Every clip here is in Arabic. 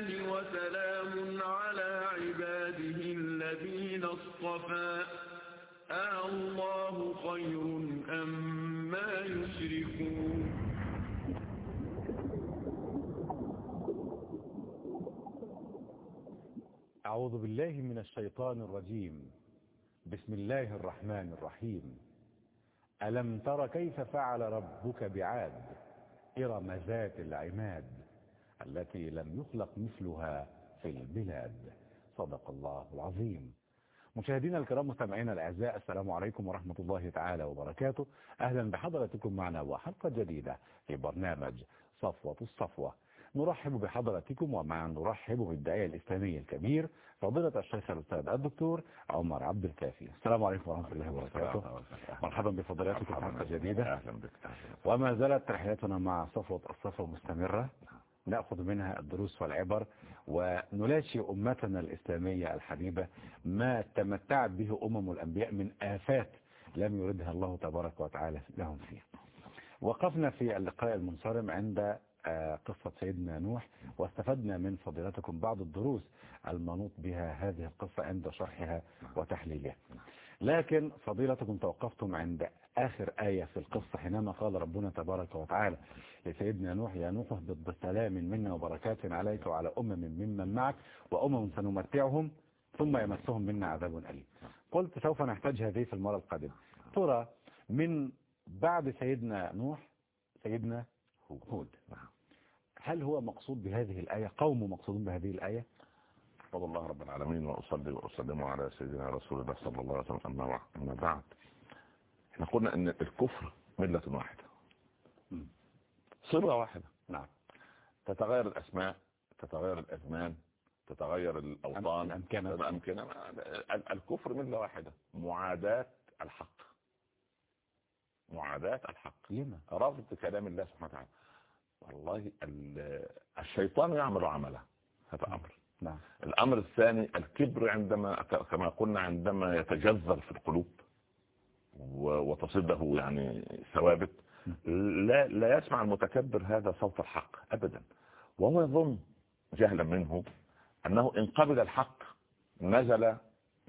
وسلام على عباده الذين اصطفى. الله خير أم ما يشركون. أعوذ بالله من الشيطان الرجيم. بسم الله الرحمن الرحيم. ألم تر كيف فعل ربك بعاد إرم ذات العماد؟ التي لم يخلق مثلها في البلاد. صدق الله العظيم. مشاهدينا الكرام مستمعينا الأعزاء السلام عليكم ورحمة الله تعالى وبركاته. أهلا بحضراتكم معنا وحلقة جديدة في برنامج صفوة الصفوة. نرحب بحضراتكم ومع نرحب بالداعية الإسلامي الكبير فضيلة الشيخ الأستاذ الدكتور عمر عبد الكافي. السلام عليكم ورحمة الله وبركاته. مرحبا بفضيلتكم في حلقة جديدة. أهلا بك وما زالت رحلتنا مع صفوة الصفوة مستمرة. نأخذ منها الدروس والعبر ونلاشي أمتنا الإسلامية الحبيبة ما تمتعت به أمم الأنبياء من آفات لم يردها الله تبارك وتعالى لهم فيه وقفنا في اللقاء المنصرم عند قصة سيدنا نوح واستفدنا من فضيلتكم بعض الدروس المنوط بها هذه القصة عند شرحها وتحليلها. لكن فضيلتكم توقفتم عند آخر آية في القصة حينما قال ربنا تبارك وتعالى لسيدنا نوح يا نوح اهبط بسلام منا وبركات عليك وعلى أمم ممن معك وأمم سنمتعهم ثم يمسهم منا عذاب أليم. قلت سوف نحتاج هذه في المرة القادمة. ترى من بعد سيدنا نوح سيدنا هود. هل هو مقصود بهذه الآية؟ قوم مقصودون بهذه الآية؟ فضل الله رب العالمين وأصلي وأسلم على سيدنا رسول الله صلى الله عليه وسلم. أما بعد إحنا قلنا إن الكفر ملة واحدة. صلة واحدة. نعم. تتغير الأسماء تتغير الأزمان تتغير الأوطان الأمكنة. الأمكنة. الكفر ملة واحدة. معاداة الحق. معاداة الحق. لما؟ رفض كلام الله سبحانه وتعالى. والله الشيطان يعمل عمله. هذا أمر. نعم. الأمر الثاني الكبر عندما كما قلنا عندما يتجذر في القلوب وتصده يعني ثوابت لا لا يسمع المتكبر هذا صوت الحق أبدا. وهو يظن جهلا منه أنه إن قبل الحق نزل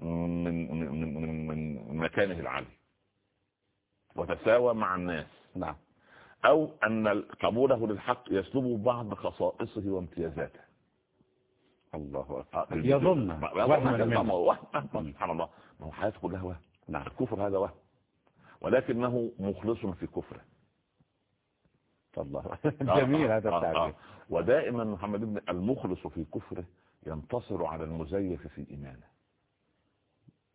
من, من, من, من مكانه العالي وتساوى مع الناس. نعم. أو أن قبوله للحق يسلب بعض خصائصه وامتيازاته. الله أكبر. يظن وهم سبحان الله. ما هو حياته كلها وهم. نعم الكفر هذا وهم. ولكنه مخلص في كفره. الله جميل هذا التعبير. ودائما محمد بن المخلص في كفره ينتصر على المزيف في إيمانه.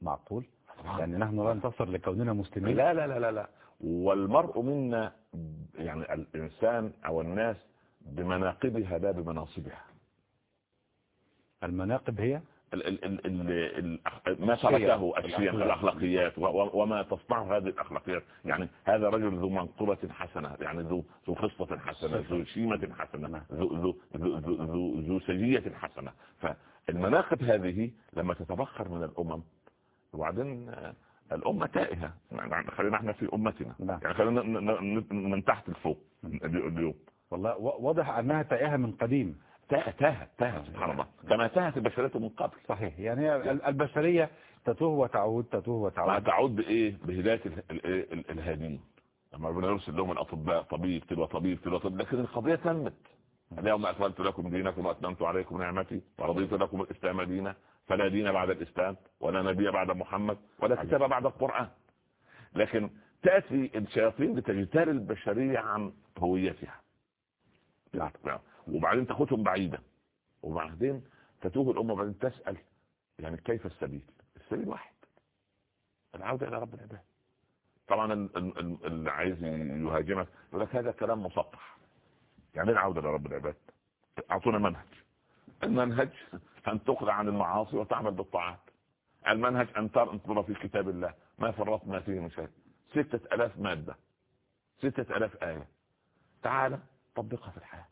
معقول؟ يعني نحن لا ننتصر لكوننا مسلمين؟ لا لا لا لا لا. والمرء منا يعني الإنسان أو الناس بمناقبها لا بمناصبها. المناقب هي؟ ال ال ال ما تركه الشيم الأخلاقيات وما تصنعه هذه الأخلاقيات. يعني هذا رجل ذو منقبة حسنة يعني ذو ذو خصلة حسنة ذو شيمة حسنة ذو ذو ذو ذو, ذو سجية حسنة. فالمناقب هذه لما تتبخر من الأمم وبعدين الأمة تائهة. يعني خلينا إحنا في أمتنا. نعم. يعني خلينا من تحت لفوق اليوم. والله واضح أنها تائهة من قديم. تاهت تاهت تاهت. سبحان الله. كما تاهت البشرية من قبل. صحيح. يعني البشرية تتوه وتعود تتوه وتعود. تعود بإيه؟ بهداية الهادين. لما ربنا يرسل لهم الأطباء طبيب تلو طبيب تلو طبيب لكن القضية تمت. اليوم أكملت لكم دينكم وأتممت عليكم نعمتي ورضيت لكم الإسلام دينا. فلا دين بعد الإسلام ولا نبي بعد محمد ولا كتاب بعد القرآن. لكن تأتي الشياطين لتجتال البشرية عن هويتها. نعم. وبعدين تاخدهم بعيدا وبعدين تتوه الأمة وبعدين تسأل يعني كيف السبيل؟ السبيل واحد. العودة إلى رب العباد. طبعا اللي عايز يهاجمك يقول لك هذا كلام مسطح. يعني العودة إلى رب العباد؟ أعطونا منهج. المنهج أن تقلع عن المعاصي وتعمل بالطاعات. المنهج أن تنظر في كتاب الله. ما فرطنا فيه شيء. ستة ألاف مادة. ستة ألاف آية. تعال طبقها في الحياة.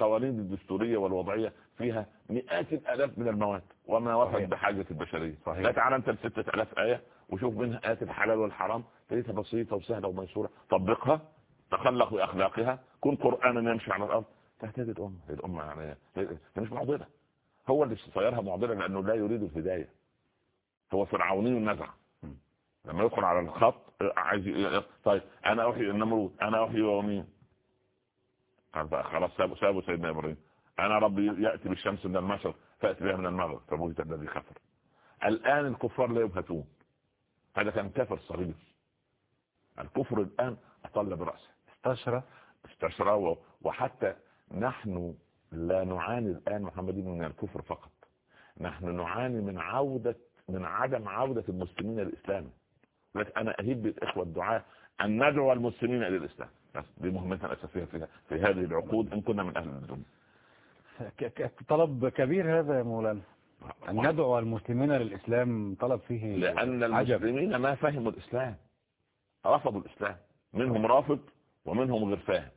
القوانين الدستورية والوضعية فيها مئات الألاف من المواد وما وفت بحاجة البشرية. صحيح. لا تعال أنت لستة ألاف آية وشوف منها آيات الحلال والحرام. تريدها بسيطة وسهلة وميسورة. طبقها تخلق بأخلاقها. كن قرآنا يمشي على الأرض. تهتدي الأمة الأمة يعني مش معضلة. هو اللي صيرها معضلة لأنه لا يريد الهداية. هو فرعوني النزع. لما يدخل على الخط عايز طيب أنا أحيي النمرود. أنا أحيي ومين خلاص سابوا سابوا سيدنا إبراهيم. أنا ربي يأتي بالشمس من المشرق فاتي بها من المغرب. فبهت الذي كفر. الآن الكفار لا يبهتون. هذا كان كافر صغير. الكفر الآن أطل برأسه. استشرى استشرى وحتى نحن لا نعاني الآن محمد من الكفر فقط. نحن نعاني من عودة من عدم عودة المسلمين للإسلام. لكن أنا أهيب بالإخوة الدعاء أن ندعو المسلمين إلى الإسلام. بس دي مهمتنا الأساسية في, في هذه العقود إن كنا من أهل الدنيا طلب كبير هذا يا مولانا. أن ندعو المسلمين للإسلام طلب فيه لأن المسلمين ما فهموا الإسلام. رفضوا الإسلام. منهم رافض ومنهم غير فاهم.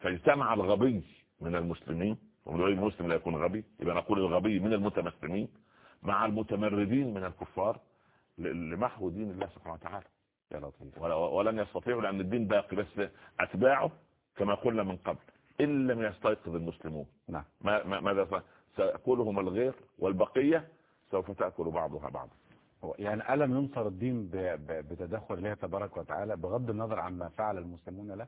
فاجتمع الغبي من المسلمين. ومن المسلم لا يكون غبي. يبقى نقول الغبي من المتمسلمين مع المتمردين من الكفار لمحو دين الله سبحانه وتعالى. يا لطيف. ولن يستطيعوا لأن الدين باقي بس أتباعه كما قلنا من قبل. إن لم يستيقظ المسلمون. نعم. ماذا سأكلهم الغير والبقية سوف تأكل بعضها بعضا. يعني ألم ينصر الدين بتدخل الله تبارك وتعالى بغض النظر عما فعل المسلمون له؟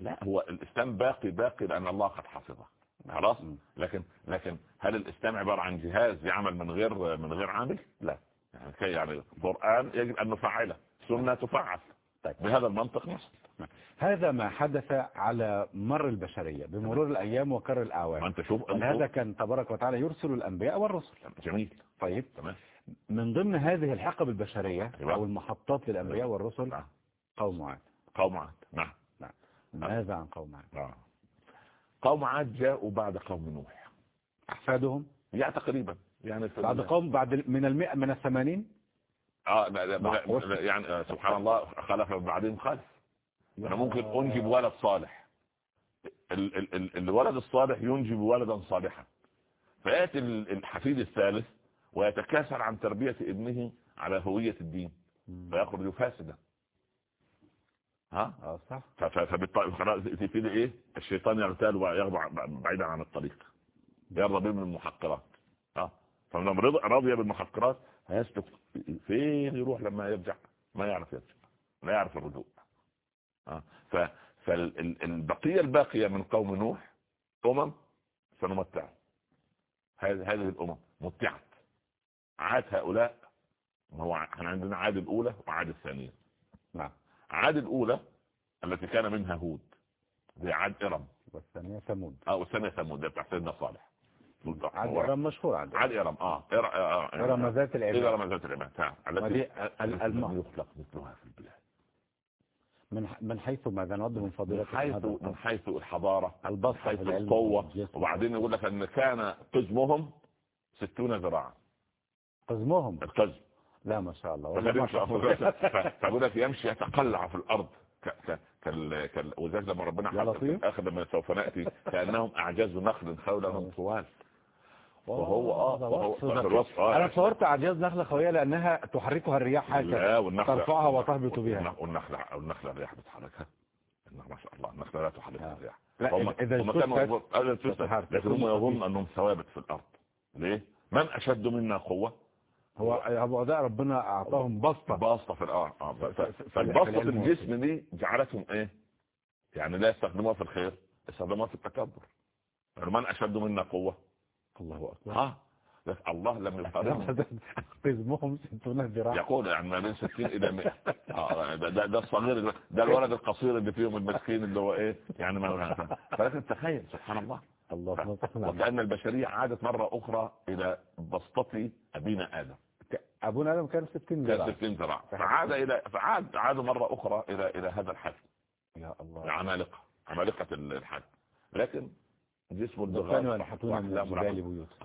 لا هو الإسلام باقي باقي لأن الله قد حفظه. خلاص؟ لكن لكن هل الإسلام عبارة عن جهاز يعمل من غير من غير عامل؟ لا. يعني يعني القرآن يجب أن نفعله. سنة تفعل. طيب. بهذا المنطق نصل. هذا ما حدث على مر البشرية بمرور الأيام وكر الأعوام. أنت شوف هذا كان تبارك وتعالى يرسل الأنبياء والرسل. جميل. طيب تمام. من ضمن هذه الحقب البشرية أيوة. أو المحطات للأنبياء والرسل نعم. قوم عاد. قوم عاد. نعم. نعم. ماذا عن قوم عاد؟ نعم. قوم عاد جاءوا بعد قوم نوح. أحفادهم؟ يعني تقريبا. يعني بعد قوم بعد من المئة من الثمانين؟ آه يعني سبحان الله خلف بعدين خلف. أنا ممكن أنجب ولد صالح. ال ال ال الولد الصالح ينجب ولدا صالحا. فيأتي الحفيد الثالث ويتكاسل عن تربية ابنه على هوية الدين. فيخرج فاسدا. ها؟ آه صح. تبتدي إيه؟ الشيطان يغتال ويغضب بعيدا عن الطريق. يرضى به من المحقرات. آه. فلما رضي بالمحقرات هيسلك فين يروح لما يرجع؟ ما يعرف يرجع. لا يعرف الرجوع. آه. فالبقيه الباقية من قوم نوح أمم سنمتع هذه الأمم متعت. عاد هؤلاء هو إحنا عندنا عاد الأولى وعاد الثانية. نعم. عاد الأولى التي كان منها هود زي عاد إرم. والثانية ثمود. آه والثانية ثمود ده بتاع سيدنا صالح. عاد إرم مشهور عاد عاد إرم آه. إرم ذات العماد إرم ذات العماد التي يخلق مثلها في البلاد. من من حيث ماذا نود من فضيلة من حيث من حيث الحضارة البسطة حيث القوة. وبعدين يقول لك إن كان قزمهم ستون ذراعا. قزمهم؟ القزم. لا ما شاء الله. فبقول لك يمشي يتقلع في الأرض. كال كال وذلك لما ربنا حصل اخر لما سوف نأتي كأنهم أعجاز نخل خوله طوال. وهو آه وهو آه أنا صورت أعجاز نخلة خويه لأنها تحركها الرياح هكذا ترفعها وتهبط بها والنخلة والنخلة الرياح بتحركها. ما شاء الله النخلة لا تحركها الرياح. لا اذا كانوا لكن هم يظن أنهم ثوابت في الأرض. ليه؟ من أشد منا قوة؟ هو أبو أداء ربنا أعطاهم بسطة. بسطة في الأرض. آه. فالبسطة الجسم دي جعلتهم إيه؟ يعني لا يستخدموها في الخير يستخدموها في التكبر. من أشد منا قوة. الله أكبر. آه الله لم يقارنهم قزمهم 60 ذراع يقول يعني ما بين 60 إلى 100 آه ده ده الصغير ده الولد القصير اللي فيهم المسكين اللي هو إيه يعني ما فلكن تخيل سبحان الله. الله وكأن البشرية عادت مرة أخرى إلى بسطة أبينا آدم. أبونا آدم كان 60 ذراع. كان 60 ذراع فعاد إلى فعاد عاد مرة أخرى إلى إلى هذا الحد. يا الله. العمالقة عمالقة الحد. لكن جسم البغاء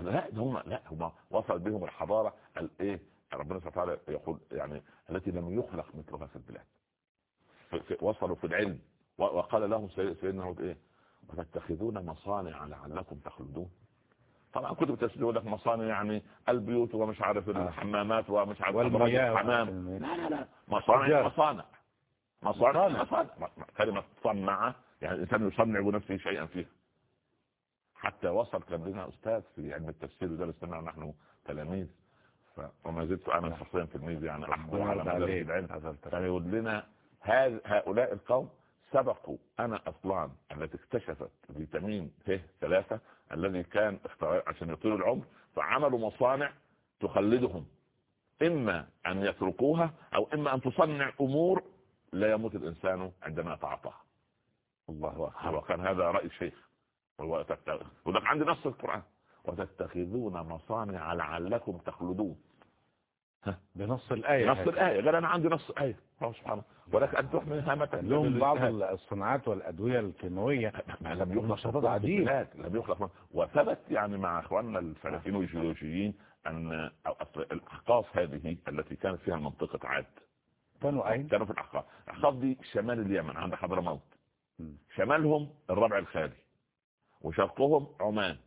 لا هم لا هم وصل بهم الحضارة الايه ربنا سبحانه وتعالى يقول يعني التي لم يخلق مثلها في البلاد. وصلوا في العلم. وقال لهم سيدنا هود إيه؟ وتتخذون مصانع لعلكم تخلدون. طبعا كتب التفسير يقول لك مصانع يعني البيوت ومش عارف آه. الحمامات ومش عارف الحمام. لا لا لا. مصانع مصانع. مصانع مصانع. كلمة صنع يعني الإنسان يصنع بنفسه شيئا فيها. حتى وصل كان لنا أستاذ في علم التفسير ودرس لنا نحن تلاميذ. وما زلت أنا شخصيا تلميذ يعني أحضر على مدرسة العلم. كان يقول لنا هؤلاء القوم سبقوا. أنا أصلان التي اكتشفت فيتامين ه ثلاثة الذي كان عشان يطيل العمر فعملوا مصانع تخلدهم. إما أن يتركوها أو إما أن تصنع أمور لا يموت الإنسان عندما يتعاطاها. الله أكبر. وكان هذا رأي الشيخ. لك عندي نص القرآن. وتتخذون مصانع لعلكم تخلدون. بنص الآية نص الآية قال أنا عندي نص آية سبحانه. ولك أن تحمل هامة لهم بعض الصناعات والأدوية الكيماوية. لم يخلق نشاطات عديدة لم يخلق وثبت يعني مع أخواننا الفلسطينيين والجيولوجيين أن الأحقاف هذه التي كانت فيها منطقة عاد. كانوا أين؟ كانوا في الأحقاف. الأحقاف دي شمال اليمن عند حضرموت. شمالهم الربع الخالي وشرقهم عمان.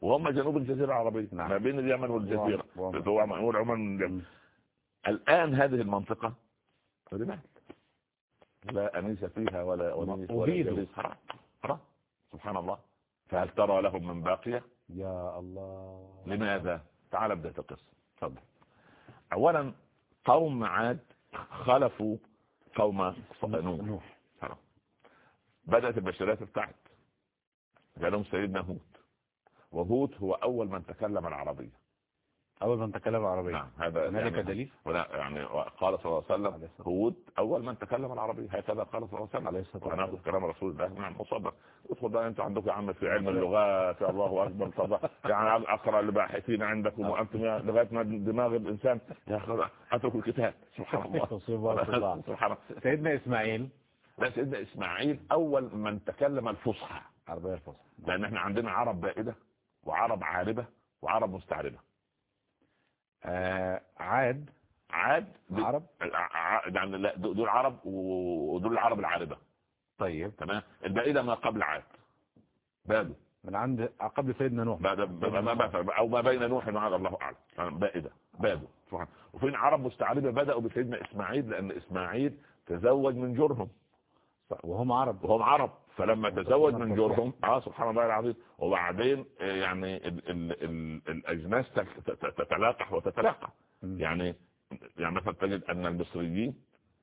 وهم جنوب الجزيرة العربية نعم. ما بين اليمن والجزيرة. هو عمان الآن هذه المنطقة رمال لا أنيس فيها ولا أنيس ولا حرام سبحان الله. فهل ترى لهم من باقية؟ يا الله. لماذا؟ تعال أبدأ القصة. تفضل. أولا قوم عاد خلفوا قوم نوح. بدأت البشريات ابتعد قالهم سيدنا هود. وهود هو أول من تكلم العربية. أول من تكلم العربية. نعم هذا هنالك يعني دليل؟ ولا يعني قال صلى الله عليه وسلم هود أول من تكلم العربية. هكذا قال صلى الله عليه وسلم. عليه الصلاة والسلام. كلام رسول الله. نعم مصدق. ادخل بقى أنتم عندكم يا عم في علم اللغات. الله أكبر طبعا يعني أقرأ الباحثين عندكم نعم. وأنتم لغاية ما دماغ الإنسان. يا أخي أتركوا الكتاب. سبحان الله. سبحان الله. سيدنا إسماعيل. لا سيدنا إسماعيل أول من تكلم الفصحى. عربية الفصحى لأن إحنا عندنا عرب بائدة وعرب عاربة وعرب مستعربة. آه عاد. عاد عرب. يعني لا دول عرب ودول العرب العاربة. طيب. تمام. البائدة ما قبل عاد. بادوا من عند قبل سيدنا نوح. بعد أو ما بين نوح وعاد الله أعلم. بائدة. بادوا وفين عرب مستعربة؟ بدأوا بسيدنا إسماعيل لأن إسماعيل تزوج من جرهم. وهم عرب. وهم عرب. فلما تزوج من جورهم آه سبحان الله العظيم. وبعدين آه، يعني ال ال ال الأجناس تتلاقح وتتلاقى يعني يعني مثلا تجد أن المصريين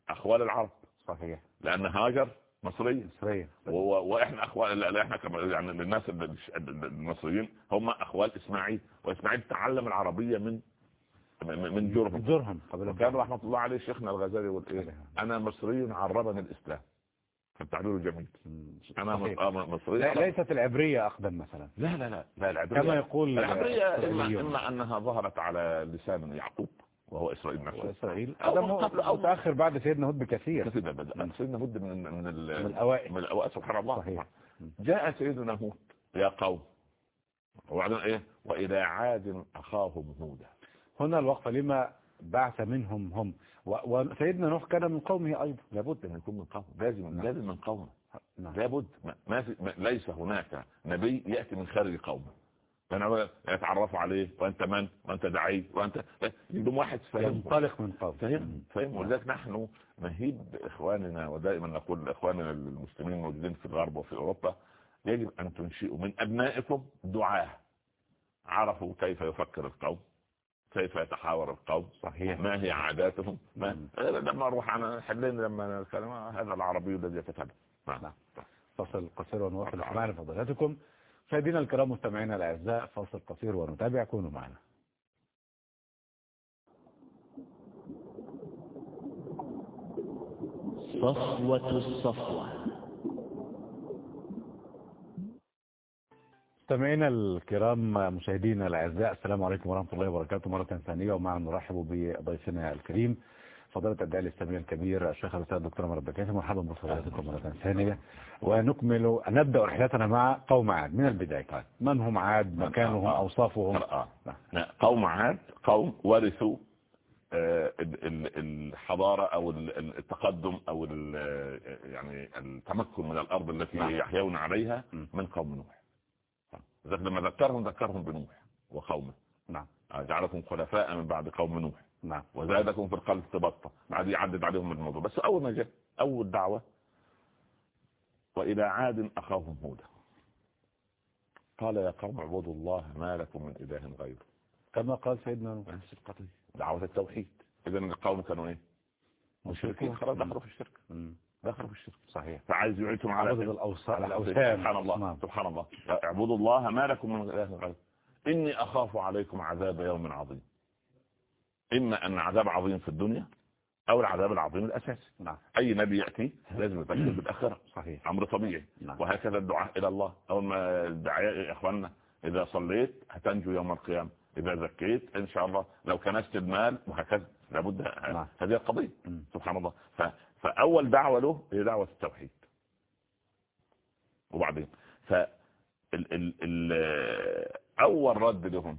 أخوال العرب. صحيح. لأن هاجر مصرية. مصرية وإحنا أخوال لا إحنا يعني الناس المصريين هم أخوال إسماعيل. وإسماعيل تعلم العربية من من جرهم جرهم كان رحمة الله عليه شيخنا الغزالي يقول إيه؟ أنا مصري عربني الإسلام. التعبير جميل. أنا مصري ليست العبرية اقدم مثلا. لا لا لا لا العبرية كما يقول العبرية إما, إما أنها ظهرت على لسان يعقوب وهو إسرائيل نفسه. إسرائيل. أو قبل أو متأخر بعد سيدنا هود بكثير. كثير بدأ سيدنا هود من من من الأوائل. من الأوائل سبحان الله. صحيح. جاء سيدنا هود يا قوم. وبعدين إيه؟ وإلى عاد أخاهم هودا. هنا الوقفة لما بعث منهم هم. وسيدنا نوح كان من قومه أيضا. لابد أن يكون من قومه. لازم نعم. لازم من قومه. نعم. لابد. ما في ما ليس هناك نبي يأتي من خارج قومه. فانا يتعرفوا عليه وأنت من؟ وأنت دعي؟ وانت يدوم واحد فاهم ينطلق من قوم فاهم فاهم ولذلك نحن نهيب إخواننا ودائما نقول لإخواننا المسلمين الموجودين في الغرب وفي أوروبا يجب أن تنشئوا من أبنائكم دعاة. عرفوا كيف يفكر القوم. كيف يتحاور القوم؟ صحيح. ما هي عاداتهم؟ ما لما أروح أنا حلين لما نتكلم هذا العربي الذي يتكلم. نعم. فصل قصير ونواصل معنا فضيلتكم. مشاهدينا الكرام مستمعينا الأعزاء فاصل قصير ونتابع. كونوا معنا. صفوة الصفوة. مستمعينا الكرام مشاهدينا الأعزاء السلام عليكم ورحمة الله وبركاته مرة ثانية. ومعنا نرحب بضيفنا الكريم فضيلة الداعي الاسلامي الكبير الشيخ الأستاذ الدكتور عمر البكاتي. مرحبا بفضيلتكم مرة ثانية. ونكمل نبدا رحلتنا مع قوم عاد. من البداية من هم عاد؟ مكانهم أوصافهم. قوم عاد قوم ورثوا آه، الحضارة أو التقدم أو يعني التمكن من الأرض التي نعم. يحيون عليها من قوم نوح. لما ذكرهم ذكرهم بنوح وقومه. نعم. جعلكم خلفاء من بعد قوم نوح. نعم. وزادكم في القلب تبطة بعد يعدد عليهم الموضوع. بس أول ما جاء أول دعوة وإلى عاد أخاهم هودا. قال يا قوم اعبدوا الله ما لكم من إله غيره. كما قال سيدنا نوح. نفس القضية. دعوة التوحيد. اذا القوم كانوا إيه؟ مشركين. خلاص دخلوا في الشرك. مم. دخلوا في الشرك. صحيح. فعايز يعيدهم على الأوثان. سبحان الله. نعم. سبحان الله. اعبدوا الله ما لكم من إله غيره. إني أخاف عليكم عذاب يوم عظيم. إما أن عذاب عظيم في الدنيا أو العذاب العظيم الأساسي. نعم. أي نبي يأتي لازم يبشر بالآخرة. صحيح. أمر طبيعي. نعم. وهكذا الدعاء إلى الله. اول ما الدعاء يا إخواننا إذا صليت هتنجو يوم القيامة. إذا زكيت إن شاء الله. لو كنست المال وهكذا. لابد. نعم. هذه القضية. سبحان الله. ف... فأول دعوة له هي دعوة التوحيد وبعدين ف ال... ال... ال... أول رد لهم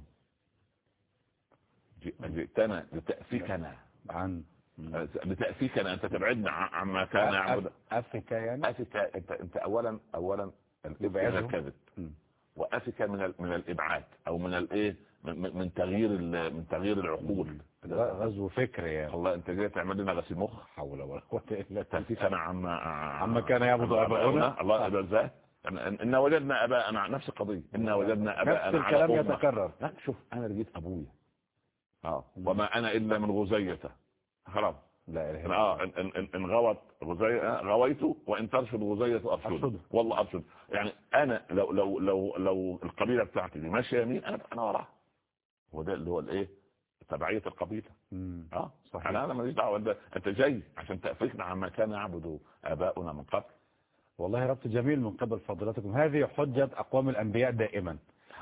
جئ- جئتنا لتأفيكنا عن. لتأفيكنا أنت تبعدنا عن- عما كان يعبد أف- أفريكا يعني أفك أنت أنت اولا اولا يبعده. الإبعاد الكذب مم. وأفك من ال- من الإبعاد أو من الايه من, تغيير ال- من تغيير العقول غزو فكري يعني. الله انت جاي تعمل لنا غسيل مخ. حول ولا بالله. تنفيك أنا عما عما كان يعبد آباؤنا. الله يبقى إزاي؟ إن- إن- إنا وجدنا أباءنا نفس القضية. إنا وجدنا نفس أباءنا على الكلام. يتكرر. لا شوف أنا لقيت أبويا. آه. وما أنا إلا من غزية. خلاص لا إله إلا آه ان ان إن- إن غوت غزية غويت وإن ترشد غزية أرشد. والله أرشد. يعني أنا لو لو لو لو القبيلة بتاعتي دي ماشية يمين أنا أنا وراها. هو ده اللي هو الإيه؟ تبعية القبيلة. مم. آه صحيح. أنا أنا ماليش دعوة انت أنت جاي عشان تأفكنا عما كان يعبد آباؤنا من قبل. والله ربط جميل من قبل فضيلتكم هذه حجة أقوام الأنبياء دائما.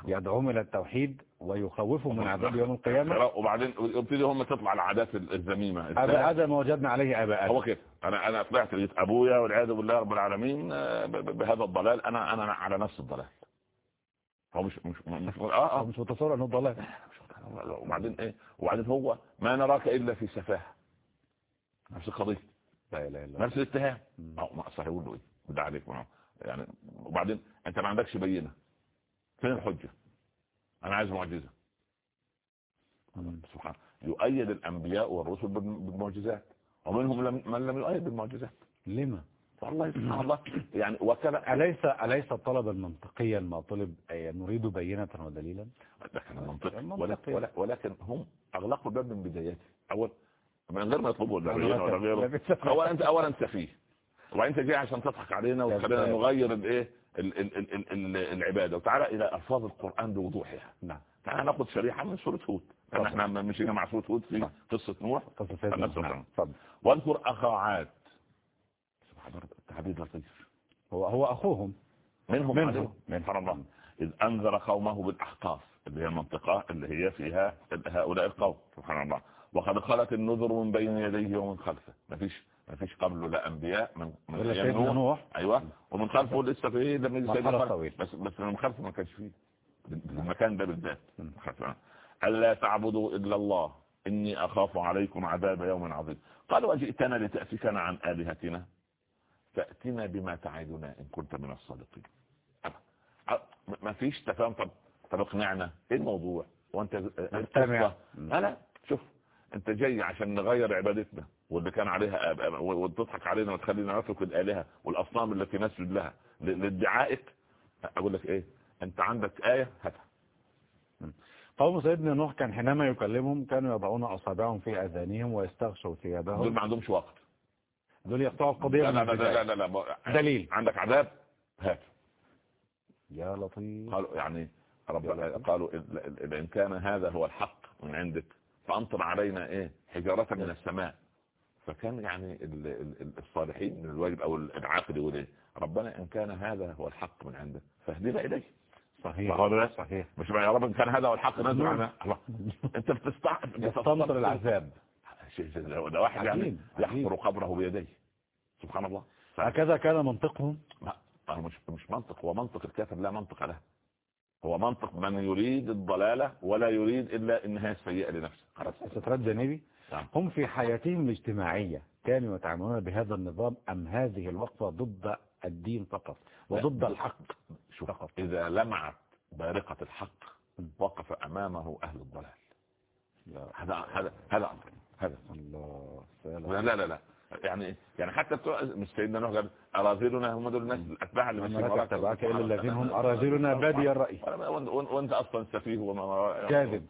يدعوهم إلى التوحيد ويخوفهم من عذاب يوم القيامة. وبعدين يبتدي هم تطلع العادات الذميمه هذا هذا ما وجدنا عليه هو آباءنا كده أنا أنا طلعت لقيت أبويا والعياذ بالله رب العالمين آه، بهذا الضلال. أنا أنا على نفس الضلال. هو مش مش مش آه آه مش متصور أنه ضلال وبعدين إيه؟ وبعدين هو ما نراك إلا في سفاهة. نفس القضية. لا إلا الله. نفس الاتهام. ما صحيح يقول له إيه؟ بدع عليك. يعني وبعدين أنت ما عندكش بينة. فين الحجة؟ أنا عايز معجزة. سبحان. يؤيد الأنبياء والرسل بالم- بالمعجزات. ومنهم من لم يؤيد بالمعجزات. لما؟ والله سبحان الله يعني وكلا أليس أليس طلبا منطقيا ما طلب نريد بينة ودليلا. ولكن, ولا- ولكن هم أغلقوا الباب من بدايته أول من غير ما يطلبوا بينة ولا ت- غيره. لا بت- اولا أنت اولا سفيه وبعدين أنت جاي عشان تضحك علينا وتخلينا. نغير الايه ال- ال- ال- ال- ال- العبادة. وتعالى إلى ألفاظ القرآن بوضوحها. نعم. تعالى ناخد شريحة من سورة هود. إحنا مشينا مع سورة هود في نعم. قصة نوح. قصة. اتفضل. واذكر أخا عاد. التعبير لطيف هو هو أخوهم. منهم منهم. من الله. إذ أنذر قومه بالأحقاف اللي هي المنطقة اللي هي فيها هؤلاء القوم سبحان الله. وقد خلت النذر من بين يديه ومن خلفه. مفيش مفيش قبله لا أنبياء من من نوح. نوح. أيوة. ومن خلفه لسه في إيه لما يجي. بس بس من خلفه ما كانش فيه. المكان ده بالذات. ألا تعبدوا إلا الله. إني أخاف عليكم عذاب يوم عظيم. قالوا أجئتنا لتأفكنا عن آلهتنا؟ فأتنا بما تعدنا إن كنت من الصادقين. ما فيش تفاهم. طب طب اقنعنا. إيه الموضوع؟ وأنت إيه نستمع. لا لا. شوف أنت جاي عشان نغير عبادتنا واللي كان عليها وتضحك علينا وتخلينا نترك الآلهة والأصنام التي نسجد لها لادعائك. أقول لك إيه؟ أنت عندك آية هاتها. قوم سيدنا نوح كان حينما يكلمهم كانوا يضعون أصابعهم في أذانهم ويستغشوا دول ثيابهم ما عندهمش وقت. دول يقطعوا القضية لا لا لا البداية. لا, لا, لا. دليل عندك عذاب هات يا لطيف قالوا يعني رب. قالوا إن كان هذا هو الحق من عندك فأمطر علينا إيه حجارة من السماء فكان يعني ال- ال- ال- الصالحين من الواجب أو العاقل يقول إيه ربنا إن كان هذا هو الحق من عندك فاهدنا إليه صحيح؟ صحيح مش يا رب إن كان هذا هو الحق نزل الله أنت بتستع يستمطر العذاب ده واحد يعني يحفر. قبره بيديه سبحان الله هكذا كان منطقهم لا أنا مش مش منطق هو منطق الكافر لا منطق له هو منطق من يريد الضلالة ولا يريد إلا النهاية السيئة لنفسه خلاص سترد جانبي نعم. هم في حياتهم الاجتماعية كانوا يتعاملون بهذا النظام أم هذه الوقفة ضد الدين فقط وضد. الحق شوف فقط إذا لمعت بارقة الحق. وقف أمامه أهل الضلال لا. هذا هذا هذا هذا الله. لا لا, لا. يعني يعني حتى بتوع مش سيدنا نوح قال أراذلنا هم دول الناس الأتباع اللي ماشيين وراك. تبعك إلا الذين هم أراذلنا بادي الرأي. وأنت أصلا سفيه وما كاذب.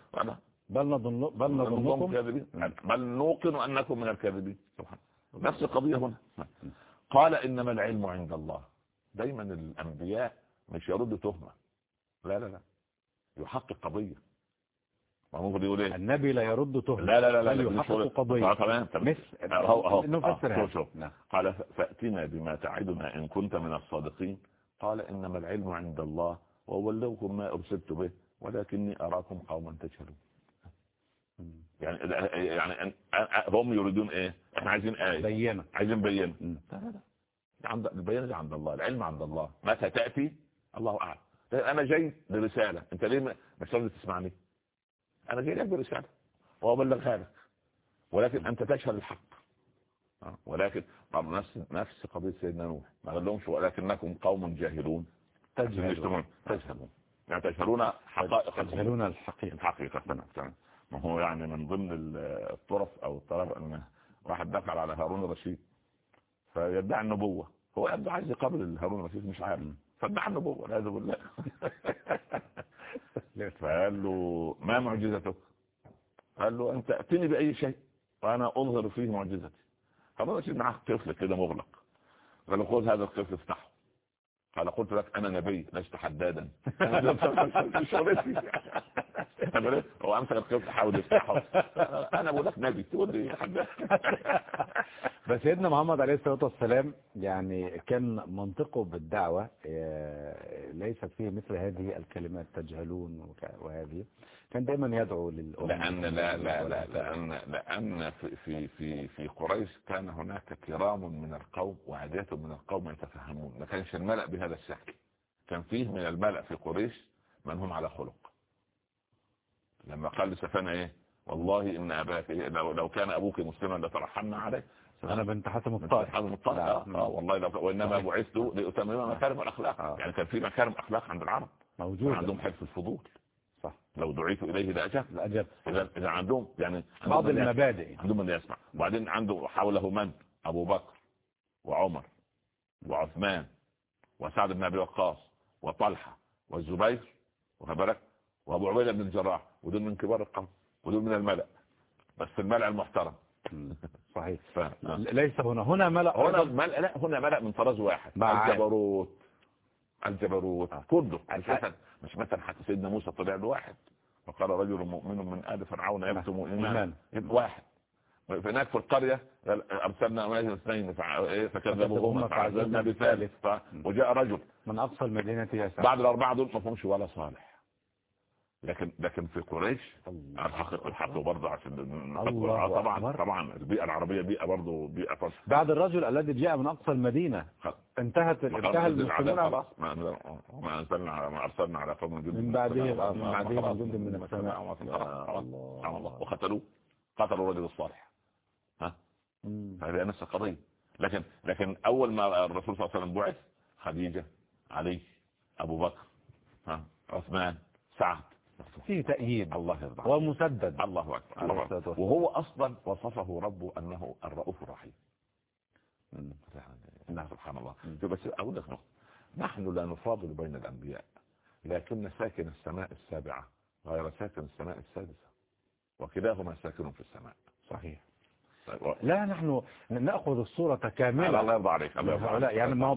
بل نظن بل نظنكم كاذبين. بل نوقن أنكم من الكاذبين. سبحان. نفس القضية هنا. قال إنما العلم عند الله. دايما الأنبياء مش يردوا تهمة. لا لا لا. يحقق قضية. ممكن يقول إيه النبي لا يرد تهمة لا لا لا لا يحقق آه، تمام تمام. مثل أهو أهو نفسر هذا شوف شوف. نعم. قال ف- فأتنا بما تعدنا إن كنت من الصادقين. قال إنما العلم عند الله وولوكم ما أرسلت به ولكني أراكم قوما تجهلون. يعني يعني هم يريدون إيه؟ إحنا عايزين آية؟ بينة. عايزين بينة. مم. لا لا لا. عند البينة دي عند الله العلم عند الله. متى تأتي؟ الله أعلم. أنا جاي برسالة أنت ليه ما- مش لازم تسمعني. أنا جاي لك برسالة وأبلغها لك ولكن أنت تشهد الحق. آه، ولكن نفس نفس قضية سيدنا نوح. ما قال لهمش ولكنكم قوم جاهلون. تجهلون. تجهلون. تجهلون. يعني تجهلون حقائق تجهلون الحقيقة. الحقيقة. تمام ما هو يعني من ضمن ال- الطرف أو الطرف أن واحد دخل على هارون الرشيد. فيدعي النبوة. هو يبدو عايز يقابل هارون الرشيد مش عارف. فادعى النبوة والعياذ بالله. فقال له ما معجزتك؟ قال له انت اتني بأي شيء وأنا أظهر فيه معجزتي. هارون الرشيد معاه طفل كده مغلق. قال له خذ هذا الطفل افتحه. قال قلت لك أنا نبي لست حدادا. مش شغلتي؟ هو أمسك القطع حاول يفتحه. أنا بقول لك نبي تقول لي حداد. بس سيدنا محمد عليه الصلاة والسلام يعني كان منطقه بالدعوة آه، ليست فيه مثل هذه الكلمات تجهلون وهذه. كان دايما يدعو للأمة لأن لا لا لا لأن لأن في في في في قريش كان هناك كرام من القوم وعادات من القوم يتفهمون. ما كانش الملأ بهذا الشكل. كان فيه من الملأ في قريش من هم على خلق. لما قال لسفانة إيه؟ والله إن أباك إيه؟ لو, لو كان أبوك مسلما لترحمنا عليه. أنا بنت حسن الطائف. حازم الطائف. آه. آه والله لو وإنما بعثت لأتمم مكارم الأخلاق. آه. يعني كان في مكارم أخلاق عند العرب. كان موجودة. عندهم حلف الفضول. صح. لو دعيت إليه لاجاب الأجب إذا إذا عندهم يعني بعض. المبادئ. عندهم من يسمع. وبعدين عنده حوله من؟ أبو بكر وعمر وعثمان وسعد بن أبي وقاص وطلحة والزبير واخد بالك وأبو عبيدة بن الجراح. ودول من كبار القوم. ودول من الملأ. بس الملأ المحترم. صحيح. ف... آه. ليس هنا. هنا ملأ. هنا ملأ. لا هنا ملأ من طراز واحد. مع- الجبروت. الجبروت آه. كله. مثلا مش مثلا حتى سيدنا موسى طلع له واحد وقال رجل مؤمن من آل فرعون يكتم إيمانه إيمان. واحد. هناك في القرية قال أرسلنا ماجد اثنين إيه، فكذبوهما فعزلنا بثالث. وجاء رجل. من أقصى المدينة يسعى بعد الأربعة دول ما فهمش ولا صالح. لكن لكن في قريش الحق الحق برضه عشان الله آه، طبعا أكبر. طبعا البيئة العربية بيئة برضه بيئة فرص بعد الرجل الذي جاء من أقصى المدينة انتهت انتهى المسلمون ما ما أنزلنا على ما أرسلنا على قوم جند من بعده. من ما- بعده خلاص. جند من السماء. الله. الله وقتلوه قتلوا الرجل الصالح ها. هذه نفس القضية لكن لكن أول ما الرسول صلى الله عليه وسلم بعث خديجة علي أبو بكر ها عثمان سعد فيه تأييد الله يرضى. ومسدد. الله عليه الله أكبر. وهو أصلا وصفه ربه أنه الرؤوف الرحيم. نعم سبحان الله. بس أقول لك نحن لا نفاضل بين الأنبياء لكن ساكن السماء السابعة غير ساكن السماء السادسة وكلاهما ساكن في السماء. صحيح. لا نحن نأخذ الصورة الله كاملة يرضى عليك الله يرضى لا عليك يعني ما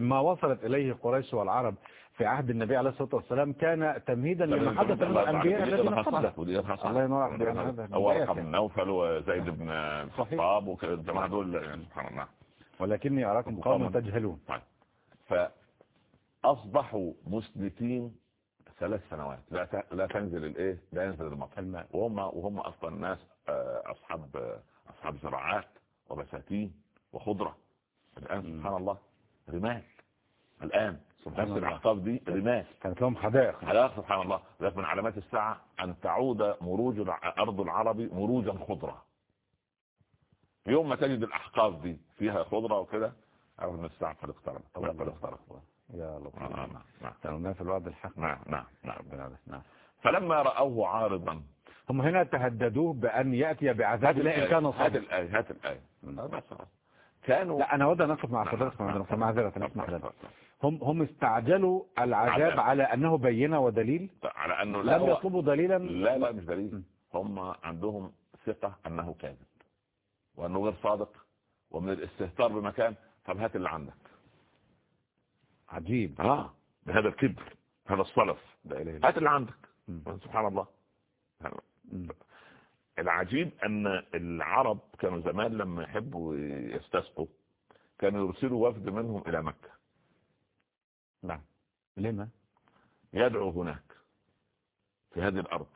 ما وصلت إليه قريش والعرب في عهد النبي عليه الصلاة والسلام كان تمهيدا لما حدث من الأنبياء الذين قبله. الله ينور عليك. هو رقم. نوفل وزيد بن. الخطاب وكذا. الجماعه دول يعني سبحان الله. ولكني أراكم قوما تجهلون. طيب. فأصبحوا مسلكين ثلاث سنوات. لا لا تنزل الإيه؟ لا ينزل المطر. الماء. وهم وهم أصلا ناس آه، أصحاب أصحاب زراعات وبساتين وخضرة. الآن مم. سبحان الله رمال. الآن سبحان نفس الله. الاحقاف دي رمال. كانت لهم حدائق. على سبحان الله. ذلك من علامات الساعة أن تعود مروج أرض العرب مروجا خضرة يوم ما تجد الأحقاف دي فيها خضرة وكده أعرف أن الساعة قد اقتربت قد اقتربت يا آه، نعم نعم كانوا في الوعد الحق. نعم نعم نعم. ربنا يعلم. نعم. فلما رأوه عارضا هم هنا تهددوه بأن يأتي بعذاب لا إن كان هات صادق الآية هات الآية آه،. كانوا لا أنا اود ان اقف مع. حضرتك مع دكتور معذره اسمح. لنا هم هم استعجلوا العذاب عذاب. على أنه بينة ودليل على أنه لا لم يطلبوا دليلا لا لا مش دليل. هم عندهم ثقة أنه كاذب وأنه غير صادق ومن الاستهتار بمكان طب هات اللي عندك عجيب آه بهذا الكبر هذا الصلف هات اللي عندك. سبحان الله. العجيب أن العرب كانوا زمان لما يحبوا يستسقوا كانوا يرسلوا وفد منهم إلى مكة. نعم. لما؟ يدعو هناك في هذه الأرض.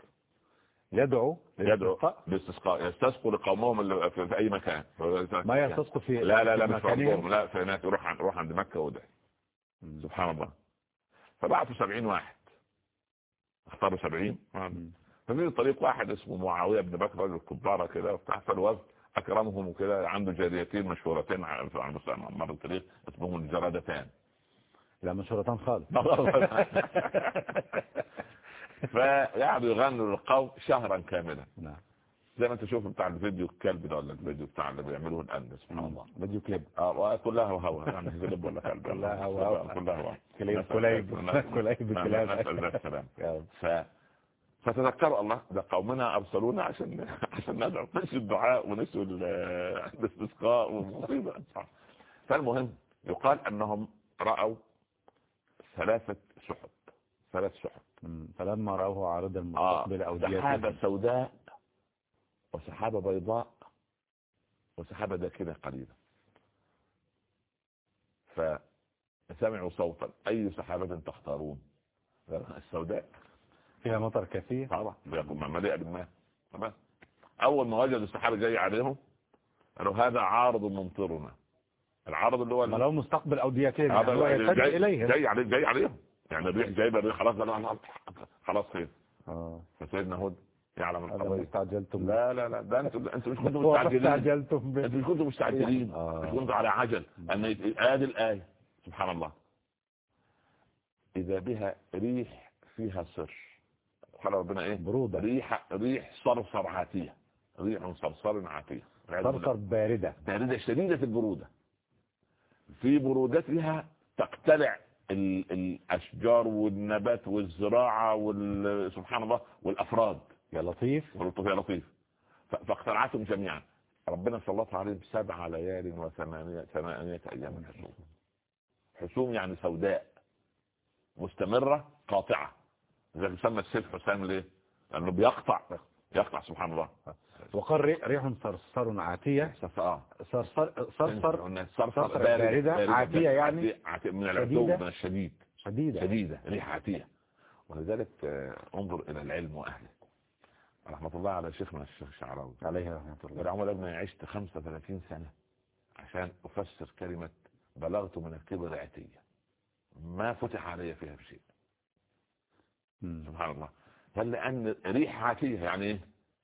يدعو يدعو للاستسقاء؟ باستسقاء يستسقوا لقومهم في, في أي مكان. ما يستسقوا في لا لا لا في مش لا في هناك يروح عند روح عند مكة ودعي. سبحان الله. فبعثوا سبعين واحد. اختاروا سبعين. م. فمن الطريق واحد اسمه معاوية بن بكر رجل كبارة كده وبتاع فالوفد أكرمهم وكده عنده جاريتين مشهورتين على مر الطريق اسمهم الجرادتان لا مشهورتان خالص. فقعدوا يغنوا للقوم شهرا كاملا. نعم. زي ما انت شوف بتاع الفيديو الكلب ده ولا الفيديو بتاع اللي بيعملوه الان سبحان الله. فيديو كليب آه كلها هوا يعني كلب ولا كلب؟ كلها هوا. كلها هوا. كليب كليب كليب الكلاب فتذكروا الله ده قومنا أرسلونا عشان عشان ندعو نسوا الدعاء ونسوا ال- الاستسقاء والمصيبة. فالمهم يقال أنهم رأوا ثلاثة سحب ثلاث سحب. فلما رأوه عارضا مستقبل سحابة أوديته سوداء وسحابة بيضاء وسحابة داكنه قليلا فسمعوا صوتا أي سحابة تختارون؟ السوداء. فيها مطر كثير. طبعا. مليئة بالماء. تمام. أول ما وجدوا السحابة جاي عليهم قالوا هذا عارض ممطرنا. العارض اللي هو ما لو مستقبل أوديتهم يعني هذا هو يتجه جاي, إليهم. جاي, علي جاي عليهم. يعني الريح جايبة الريح خلاص خلاص خير. آه. فسيدنا هود يعلم القضية. استعجلتم. لا لا لا. ده أنتوا أنتوا مش كنتوا مستعجلين. استعجلتم أنتوا مش كنتوا مستعجلين. آه. مش كنتوا على عجل. أن ادي الآية سبحان الله. إذا بها ريح فيها سر. قال ربنا إيه برودة. ريح ريح صرصر عاتية ريح صرصر عاتية صرصر باردة. باردة شديدة البرودة. في برودتها تقتلع ال- الأشجار والنبات والزراعة وال... سبحان الله والأفراد. يا لطيف. يا لطيف. ف- فاقتلعتهم جميعا. ربنا سلط عليهم سبع ليال وثمانية ثمانية أيام حسوم حسوم يعني سوداء. مستمرة قاطعة. زي يسمى السيف حسام ليه؟ لأنه بيقطع يقطع سبحان الله. وقال ري- ريح صرصر عاتية. آه. صرصر صرصر صرصر باردة، عاتية يعني عاتية من شديدة. من الشديد. شديدة. شديدة ريح عاتية. ولذلك آه، انظر إلى العلم وأهله. رحمة الله على شيخنا الشيخ الشعراوي عليها رحمة الله. يا عمر ابني عشت 35 سنة عشان أفسر كلمة بلغت من الكبر عتية. ما فتح علي فيها بشيء. سبحان الله. قال لأن ريح عاتية يعني إيه؟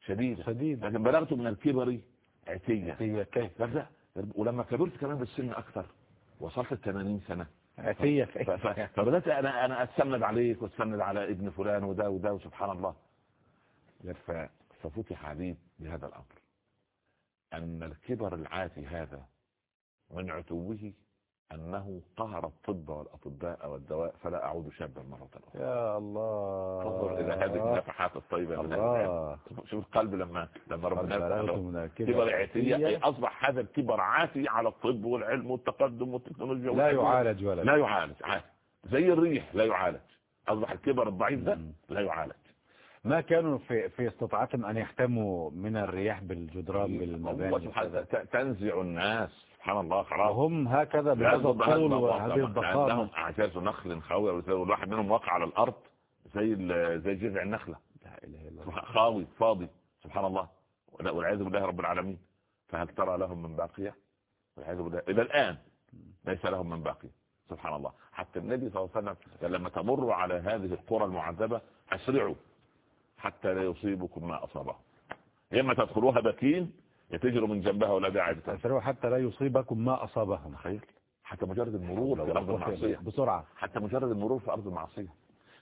شديدة. شديد لكن بلغت من الكبر عتية هي كيف ولما كبرت كمان بالسن أكثر وصلت ال 80 سنة. عتية فبدأت أنا أنا أتسند عليك وأتسند على ابن فلان وده وده وسبحان الله. ففتح علي بهذا الأمر. أن الكبر العاتي هذا من عتوه أنه قهر الطب والأطباء والدواء فلا أعود شابا مرة أخرى. يا الله. انظر إلى هذه النفحات الطيبة الله. شوف القلب لما لما ربنا كبر عتية أصبح هذا الكبر عاتي على الطب والعلم والتقدم والتكنولوجيا لا. يعالج ولا لا يعالج عاتي زي الريح لا يعالج. أصبح الكبر الضعيف ده. لا يعالج. ما كانوا في في استطاعتهم أن يحتموا من الرياح بالجدران هو بالمباني تنزع الناس. سبحان الله خلاص. وهم هكذا بهذا عندهم- الطول عندهم- وهذه عندهم الضخامة أعجاز نخل خاوية والواحد منهم واقع على الأرض زي زي جذع النخلة. لا إله إلا الله. خاوي فاضي. سبحان الله. والعياذ بالله رب العالمين. فهل ترى لهم من باقية؟ والعياذ بالله. إلى الآن ليس لهم من باقية. سبحان الله. حتى النبي صلى الله عليه وسلم لما تمروا على هذه القرى المعذبة أسرعوا حتى لا يصيبكم ما أصابهم. يا إما تدخلوها بكين يتجروا من جنبها ولا داعي. تسرعوا حتى لا يصيبكم ما أصابهم. تخيل. حتى مجرد المرور في أرض المعصية. بسرعة. حتى مجرد المرور في أرض المعصية.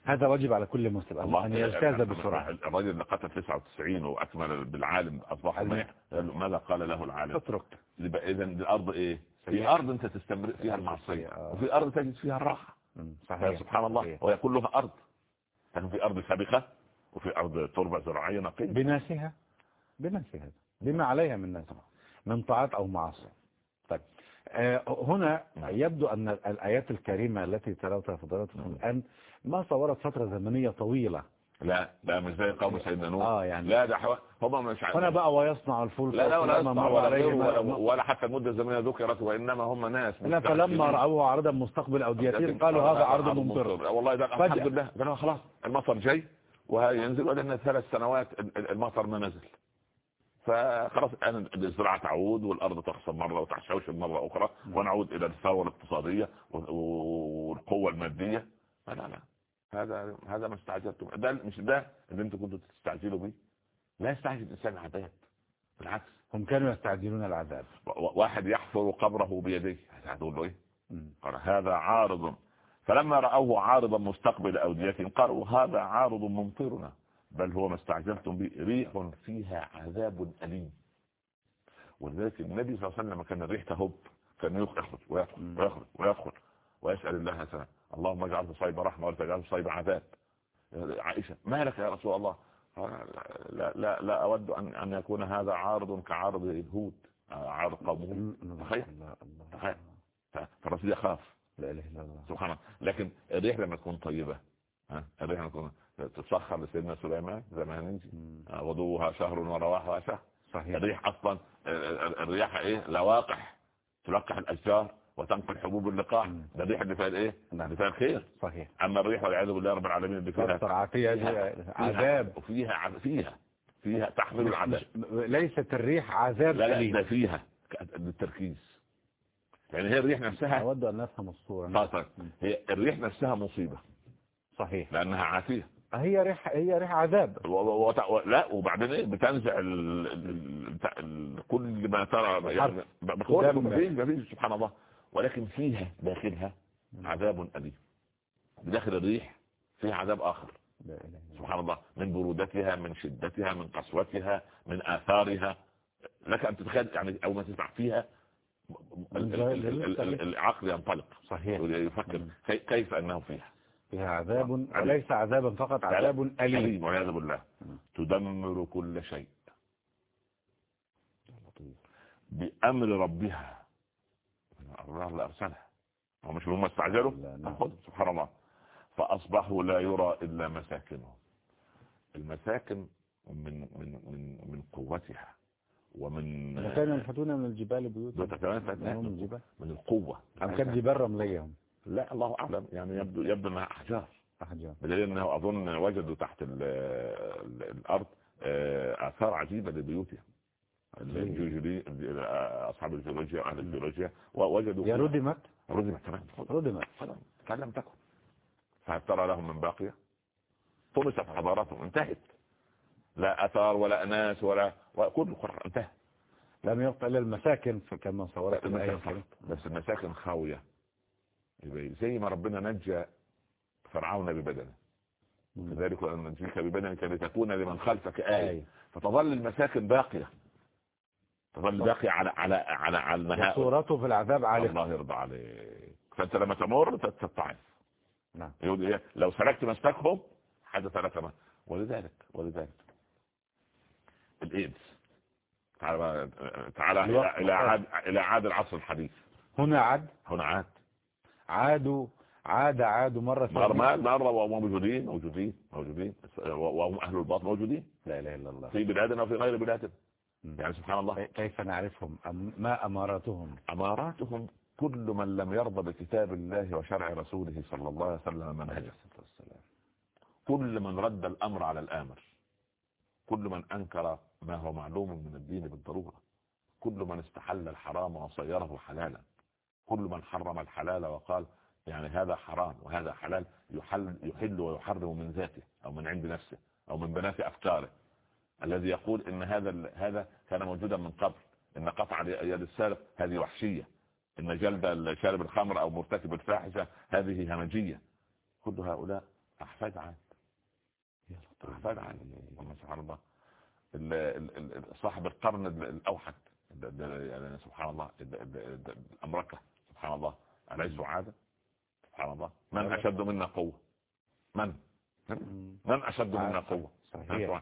هذا واجب على كل مسلم. الله أن يجتاز بسرعة. الرجل اللي قتل 99 وأكمل بالعالم له ماذا قال له العالم؟ اترك. يبقى اذا الأرض إيه؟ في. أرض أنت تستمر فيها المعصية. آه. وفي أرض تجد فيها الراحة. مم. صحيح. سبحان الله. صحيح. وهي كلها أرض. لكن في أرض سابقة وفي أرض تربة زراعية نقية. بناسها. بناسها. بما عليها من ناس من طاعات أو معاصي. طيب آه، هنا نعم. يبدو أن الآيات الكريمة التي تلوتها فضلاتكم الآن ما صورت فترة زمنية طويلة. لا لا مش زي قوم سيدنا نوح. آه يعني لا ده حوا... هم مش هنا بقى ويصنع الفلك لا لا ولا يصنع ولا, ولا, ولا حتى المدة الزمنية ذكرت وإنما هم ناس لا فلما رأوه عرضا مستقبل أوديتهم قالوا هذا عرض ممطر والله ده. الحمد لله. قالوا خلاص المطر جاي وهينزل ولأن ثلاث سنوات ال- ال- المطر ما نزل. فخلاص الآن الزراعة تعود والأرض تخصب مرة وتحشوش مرة أخرى ونعود إلى الثورة الاقتصادية والقوة المادية. لا لا هذا هذا ما استعجلتم. ده مش ده اللي أنتم كنتوا تستعجلوا به لا يستعجل الإنسان عذاب بالعكس. هم كانوا يستعجلون العذاب. واحد يحفر قبره بيديه. هتقول له إيه. قال هذا عارض. فلما رأوه عارضا مستقبل أوديتهم قالوا هذا عارض ممطرنا. بل هو ما استعجلتم به. ريح فيها عذاب أليم. ولذلك النبي صلى الله عليه وسلم كان الريح تهب. كان يخرج مم. ويخرج ويدخل ويسأل الله تعالى اللهم اجعل صيب رحمة ولا تجعل صيب عذاب. عائشة ما لك يا رسول الله؟ لا لا لا أود أن أن يكون هذا عارض كعارض الهود. عارض قوم هود تخيل. تخيل. فالرسول يخاف. لا إله إلا الله. سبحان الله. لكن الريح لما تكون طيبة ها الريح لما تكون تتسخر لسيدنا سليمان زي ما هننجي. غدوها شهر ورواحها شهر. صحيح. الريح أصلا الرياح إيه؟ لواقح. تلقح الأشجار وتنقل حبوب اللقاح. ده الريح اللي فيها الإيه؟ نعم. اللي فيها الخير. صحيح. أما الريح والعياذ بالله رب العالمين اللي فيها فيها- عذاب. وفيها عذ- فيها فيها تحمل العذاب. ليست الريح عذاب لا لا ده فيها للتركيز. يعني هي الريح نفسها أود أن نفهم الصورة. طيب طيب. هي الريح نفسها مصيبة. صحيح. لأنها عافية. هي ريح هي ريح عذاب. و- و- لا وبعدين إيه؟ بتنزع ال... ال... ال... كل ما ترى يعني ب- بقول دم. مفيش مفيش سبحان الله. ولكن فيها داخلها عذاب أليم. بداخل الريح فيها عذاب آخر. سبحان الله. من برودتها من شدتها من قسوتها من آثارها. لك أن تتخيل يعني أول ما تسمع فيها ال- ال- ال- ال- ال- العقل ينطلق. صحيح. يفكر مم. كي- كيف أنه فيها. فيها عذاب عليم. وليس عذابا فقط عذاب أليم. والعياذ بالله. مم. تدمر كل شيء. بأمر ربها. الله اللي أرسلها. هو مش هم استعجلوا؟ نعم. سبحان الله. فأصبحوا لا يرى إلا مساكنهم. المساكن من من من من قوتها. ومن كانوا ينحتون من الجبال كمان من الجبال. من القوة. كانت جبال رملية لا الله أعلم. يعني يبدو يبدو أنها أحجار. أحجار. بدليل أنه أظن وجدوا تحت ال ال الأرض آه، آثار عجيبة لبيوتهم. الجيولوجي أصحاب الجيولوجيا أهل الجيولوجيا ووجدوا يا ردمت ردمت تمام. ردمت كان لم تكن. فهل ترى لهم من باقية. طمست حضارتهم انتهت. لا أثار ولا أناس ولا وكل القرآن انتهى. لم يبقى إلا المساكن كما صورت الآية المساكن. بس المساكن خاوية. يبقى زي ما ربنا نجى فرعون ببدنه. كذلك وأن ننجيك ببدنك لتكون لمن خلفك آية فتظل المساكن باقية. تظل باقية على على على على النهاء وصورته في العذاب عالية الله يرضى عليك. فأنت لما تمر تتعظ نعم. إيه؟ لو سلكت مسلكهم حدث لك ما. ولذلك ولذلك. الإيدز. تعال تعال. إلى إلى عاد إلى عاد العصر الحديث. هنا عاد؟ هنا عاد. عادوا عاد عادوا مرة ثانية. مرة مرة وموجودين موجودين موجودين وهم أهل الباطن موجودين. لا إله إلا الله. في بلادنا وفي غير بلادنا. يعني سبحان الله. كيف نعرفهم؟ أم ما أماراتهم؟ أماراتهم كل من لم يرضى بكتاب الله وشرع رسوله صلى الله عليه وسلم منهجه كل من رد الأمر على الآمر. كل من أنكر ما هو معلوم من الدين بالضرورة. كل من استحل الحرام وصيره حلالا. كل من حرم الحلال وقال يعني هذا حرام وهذا حلال يحل, يحل ويحرم من ذاته أو من عند نفسه أو من بنات أفكاره. الذي يقول إن هذا هذا كان موجودا من قبل. إن قطع يد السارق هذه وحشية. إن جلد شارب الخمر أو مرتكب الفاحشة هذه همجية. كل هؤلاء أحفاد عاد. أحفاد عاد. سبحان الله. صاحب القرن ال- الأوحد. ده- ده- يعني سبحان الله ال- ال- ال- الامركه سبحان الله. اليسوا عادة؟ سبحان الله. من. أشد منا قوة؟ من. من؟ أشد منا. قوة؟ صحيح.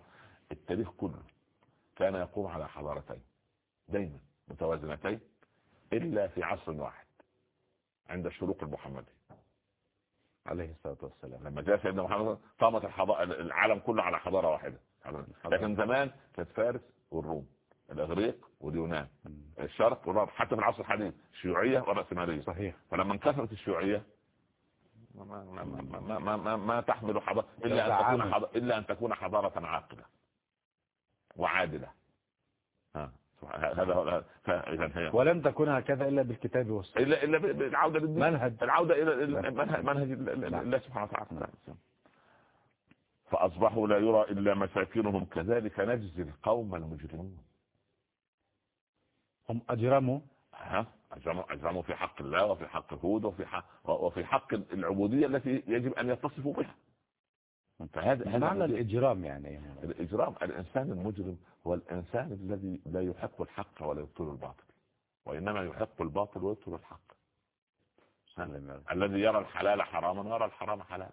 التاريخ كله كان يقوم على حضارتين. دايما متوازنتين إلا في عصر واحد عند الشروق المحمدي. عليه الصلاة والسلام. لما جاء سيدنا محمد قامت العالم كله على حضارة واحدة. لكن زمان كانت فارس والروم. الإغريق واليونان. الشرق والغرب حتى في العصر الحديث شيوعية ورأسمالية. صحيح. فلما انكثرت الشيوعية ما, ما, ما, ما, ما, ما, ما, تحمل حضارة إلا أن. تكون حضارة إلا أن تكون حضارة عاقلة وعادلة. ها هذا هو فإذا هي ولم تكن هكذا إلا بالكتاب والسنة. إلا إلا بالعودة للدين. منهج. العودة إلى منهج منهج ال- ال- نعم. الله سبحانه وتعالى. فأصبحوا لا يرى إلا مساكنهم كذلك نجزي القوم المجرمين هم أجرموا. ها أجرموا أجرموا في حق الله وفي حق هود وفي حق وفي حق العبودية التي يجب أن يتصفوا بها. فهذا هذا معنى الإجرام يعني. الإجرام. الإنسان المجرم هو الإنسان الذي لا يحق الحق ولا يبطل الباطل وإنما يحق الباطل ويبطل الحق. الذي يرى الحلال حراما ويرى الحرام حلالا.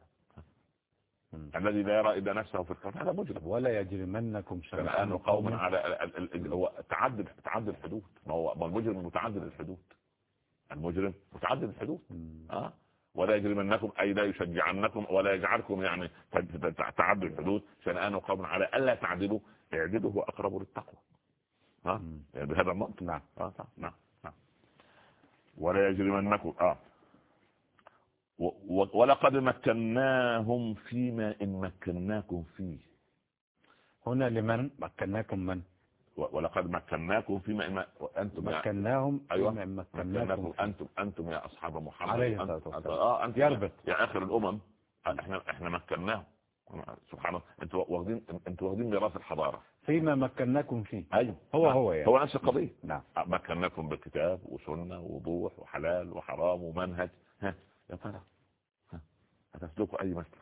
الذي لا يرى إلا نفسه في الكون هذا مجرم. ولا يجرمنكم شنآن قوم على هو تعدد تعدد الحدود. ما هو المجرم متعدد الحدود. المجرم متعدد الحدود. آه؟ ولا يجرمنكم أي لا يشجعنكم ولا يجعلكم يعني تعدد الحدود. شنآن قوم على ألا تعدلوا اعدلوا هو أقرب للتقوى. ها مم. يعني بهذا المنطق نعم. آه؟ نعم. نعم. ولا يجرمنكم. آه. ولقد مكناهم فيما ان مكناكم فيه. هنا لمن؟ مكناكم من؟ ولقد مكناكم فيما ان أنتم يا مكناهم أيوه. فيما مكناكم مكناكم. فيه. أنتم أنتم يا أصحاب محمد. عليه أنتم- الصلاة والسلام. آه أنتم يربط. يا آخر الأمم. إحنا إحنا مكناهم. سبحان الله أنتوا واخدين أنتوا واخدين ميراث الحضارة. فيما مكناكم فيه. أيوه. هو هو يعني. هو نفس القضية. نعم. مكناكم بكتاب وسنة ووضوح وحلال وحرام ومنهج. ها. يا ترى هتسلكوا أي مسلك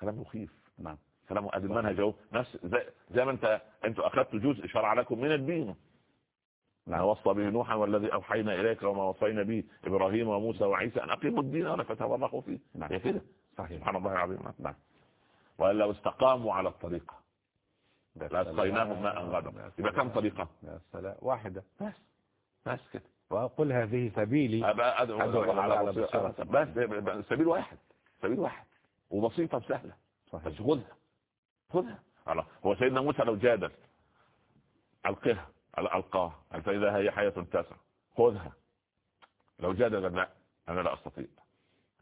كلام مخيف. نعم. كلام ادي المنهج أهو. نفس زي, زي ما أنت أنتوا أخذتوا جزء شرع لكم من الدين. ما نعم وصى به نوحا والذي أوحينا إليك وما وصينا به إبراهيم وموسى وعيسى أن أقيموا الدين ولا تتفرقوا فيه. نعم. كده. صحيح. سبحان الله العظيم. نعم. وإن لو استقاموا على الطريقة لأسقيناهم ماء يا يبقى كم. طريقة؟ يا سلام. واحدة. بس. بس كده. وأقول هذه سبيلي. أبقى أدعو أدعو الله على على بصيرة. بس سبيل واحد سبيل واحد. وبسيطة وسهله صحيح. بس خذها. خذها. هو سيدنا موسى لو جادل ألقها ألقاه. فإذا هي حياة تسع خذها. لو جادل لا أنا لا أستطيع.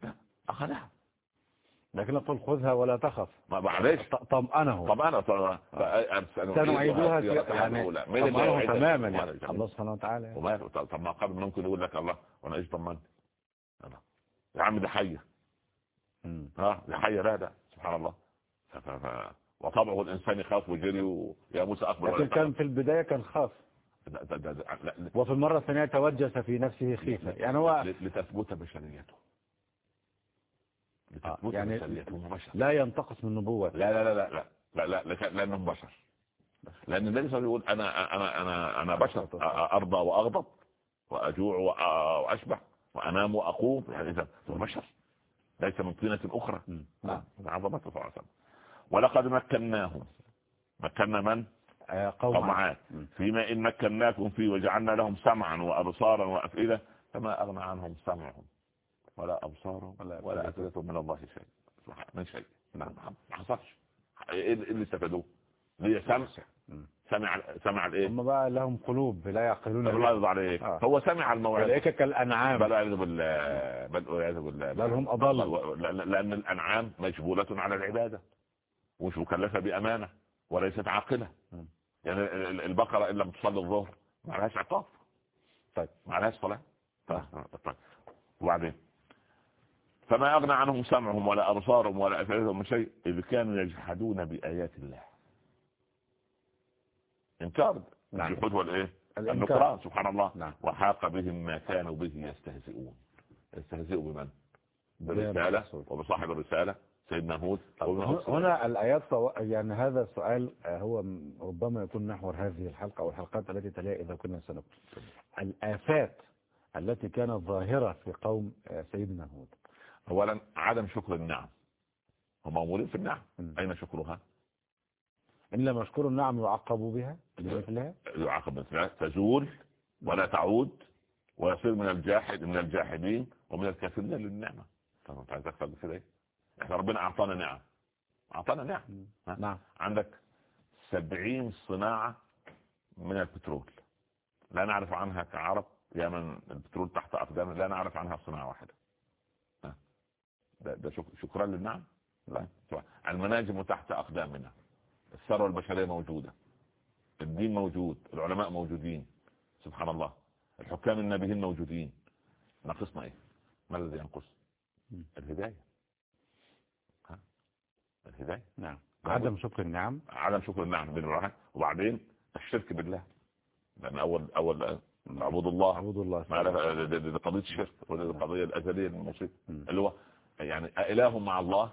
لا أخذها. لكن أقول خذها ولا تخف. ما معلش طمأنه. أنا سنعيدها سيرتها يعني الأولى. مين اللي طمأنه؟ تماما وما يعني. الله سبحانه وتعالى. وماله؟ طب ما قبل ممكن يقول لك الله وأنا إيش طمني الله. يا عم ده مم. ها؟ دي حية لا لا. سبحان الله. وطبعه الإنسان يخاف ويجري ويا موسى اقبل لكن كان في البداية كان خاف. ده ده ده ده وفي المرة الثانية توجس في نفسه خيفة. يعني هو لتثبت بشريته. آه، يعني بشر. لا ينتقص من نبوة لا لا لا لا لا لا لا لك- لأنهم بشر. لأن النبي صلى الله عليه وسلم يقول أنا أنا أنا أنا بشر أ- أرضى وأغضب وأجوع وأ- وأشبع وأنام وأقوم. يعني إذا هو بشر. ليس من طينة أخرى. مم. نعم. عظمته صلى الله عليه وسلم. ولقد مكناهم. مكنا من؟ آه، قوم قوم عاد. مم. فيما إن مكناكم فيه وجعلنا لهم سمعا وأبصارا وأفئدة فما أغنى عنهم سمعهم. ولا أبصارهم ولا ولا. أفئدتهم. من الله شيء. من شيء. نعم. ما حصلش. إيه إيه اللي استفادوه؟ ليه؟ سمع. سمع. سمع الايه هم بقى لهم قلوب لا يعقلون الله. يرضى عليك. آه. هو سمع الموعظة. أولئك كالأنعام. بل والعياذ بالله. بل والعياذ بالله. بل هم أضل. لأن- لأن الأنعام مجبولة على العبادة. ومش مكلفة بأمانة. وليست عاقلة. مم. يعني ال- ال- البقرة إلا بتصلي الظهر ما لهاش عقاب. طيب. ما لهاش صلاة طيب. طيب. وبعدين؟ فما أغنى عنهم سمعهم ولا أبصارهم ولا من شيء إذ كانوا يجحدون بآيات الله. إنكار. نعم. الجحود والإيه. النكران سبحان الله. نعم. وحاق بهم ما كانوا به يستهزئون. يستهزئوا بمن؟ بالرسالة. وبصاحب الرسالة سيدنا هود هنا الآيات سواء- يعني هذا السؤال آه، هو ربما يكون محور هذه الحلقة أو الحلقات التي تليها إذا كنا سنكتب. الآفات التي كانت ظاهرة في قوم آه، سيدنا هود. اولا عدم شكر النعم. هم مأمورين في النعم. أين شكرها؟ إن لم يشكروا النعم يعقبوا بها بمثلها. يعاقب مثلها تزول ولا تعود ويصير من الجاحد من الجاحدين ومن الكافرين للنعمة. طب أنت عايز من كده إيه؟ إحنا ربنا أعطانا نعم. أعطانا نعم؟ نعم. عندك سبعين صناعة من البترول. لا نعرف عنها كعرب يا من البترول تحت أقدامنا لا نعرف عنها صناعة واحدة. ها؟ ده, ده شك- شكرا للنعم. لا المناجم تحت أقدامنا. الثروة البشرية موجودة. الدين موجود. العلماء موجودين. سبحان الله. الحكام النبيين موجودين. ناقصنا إيه؟ ما الذي ينقص. الهداية. ها؟ الهداية. نعم. عدم شكر النعم. عدم شكر النعم بالراحة وبعدين الشرك بالله. لأن أول أول عبود الله. أعوذ الله. دي قضية الشرك ودي القضية الأزلية المصيبة. اللي هو يعني إله مع الله.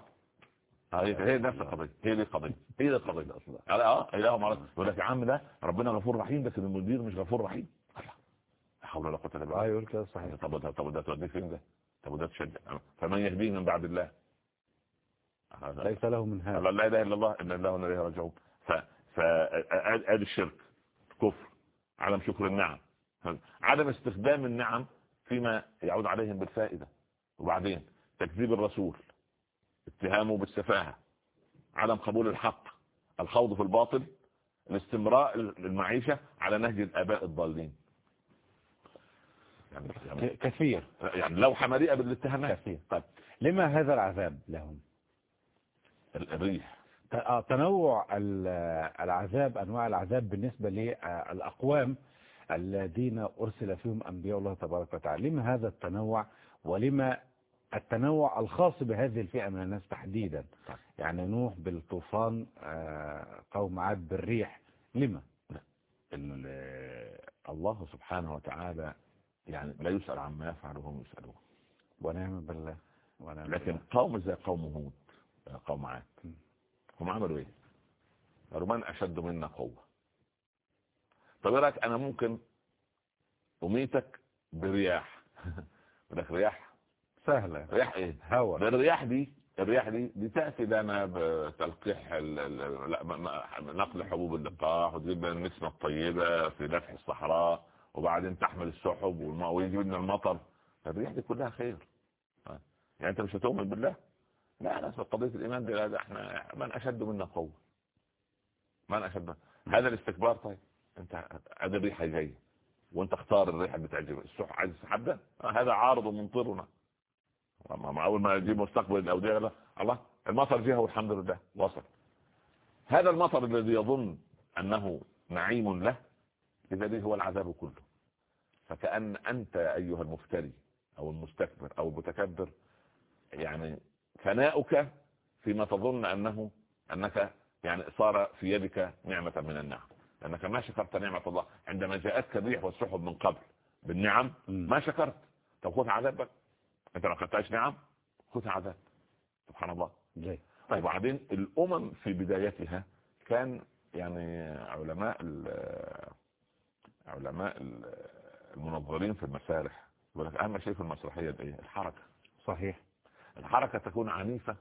هي نفس القضية. هي دي القضية. هي دي القضية أصلا. آه إله مع الله. يقول لك يا عم ده ربنا غفور رحيم لكن المدير مش غفور رحيم. لا حول ولا قوة إلا آه بالله يقول كده صحيح. طب ده طب ده توديك فين ده؟ طب ده تشجع فمن يهديه من بعد الله. ليس له من هذا. لا لا إله إلا الله إن الله إليه راجعون. ف ف ادي الشرك. كفر. عدم شكر النعم. عدم استخدام النعم فيما يعود عليهم بالفائدة. وبعدين تكذيب الرسول اتهامه بالسفاهة عدم قبول الحق الخوض في الباطل الاستمراء المعيشه على نهج الآباء الضالين. يعني يعني, كثير. يعني لوحة مليئة بالاتهامات. كثير. طيب لما هذا العذاب لهم؟ ال- الريح آه، تنوع ال- العذاب أنواع العذاب بالنسبة للأقوام الذين أرسل فيهم أنبياء الله تبارك وتعالى. لما هذا التنوع ولما التنوع الخاص بهذه الفئة من الناس تحديدا. طيب. يعني نوح بالطوفان آه، قوم عاد بالريح. لما؟ ال- الله سبحانه وتعالى يعني لا يسأل عما يفعل وهم يسألون ونعم بالله ونعم لكن بالله. قوم زي قوم هود قوم عاد. هم عملوا إيه؟ قالوا من أشد منا قوة؟ طب إيه رأيك أنا ممكن أميتك برياح لك رياح سهلة. رياح إيه؟ هوا. ده الرياح دي الرياح دي دي تأتي لنا بتلقيح نقل حبوب اللقاح وتجيب لنا النسمة الطيبة في دفع الصحراء وبعدين تحمل السحب والماء ويجيب لنا المطر. الرياح دي كلها خير. يعني أنت مش هتؤمن بالله؟ لا لا قضية الإيمان دي لا ده إحنا من أشد منا قوة. من أشد منا. هذا الاستكبار طيب. أنت هذا الريحة جاية وأنت اختار الريحة اللي تعجبك. السح عايز السحاب ده هذا عارض ممطرنا ما ما أول ما يجي مستقبل الاوديه لا. الله المطر جه والحمد لله وصل. هذا المطر الذي يظن أنه نعيم له إذا به هو العذاب كله. فكأن أنت أيها المفتري أو المستكبر أو المتكبر يعني فناؤك فيما تظن أنه أنك يعني صار في يدك نعمة من النعم. لأنك ما شكرت نعمة الله. عندما جاءتك الريح والسحب من قبل بالنعم. ما شكرت. طب خذ عذابك أنت ما خدتهاش نعم خذ عذاب. سبحان الله. زي طيب وبعدين الأمم في بدايتها كان يعني علماء علماء ال- المنظرين في المسارح. يقول لك أهم شيء في المسرحية ده إيه الحركة. صحيح. الحركة تكون عنيفة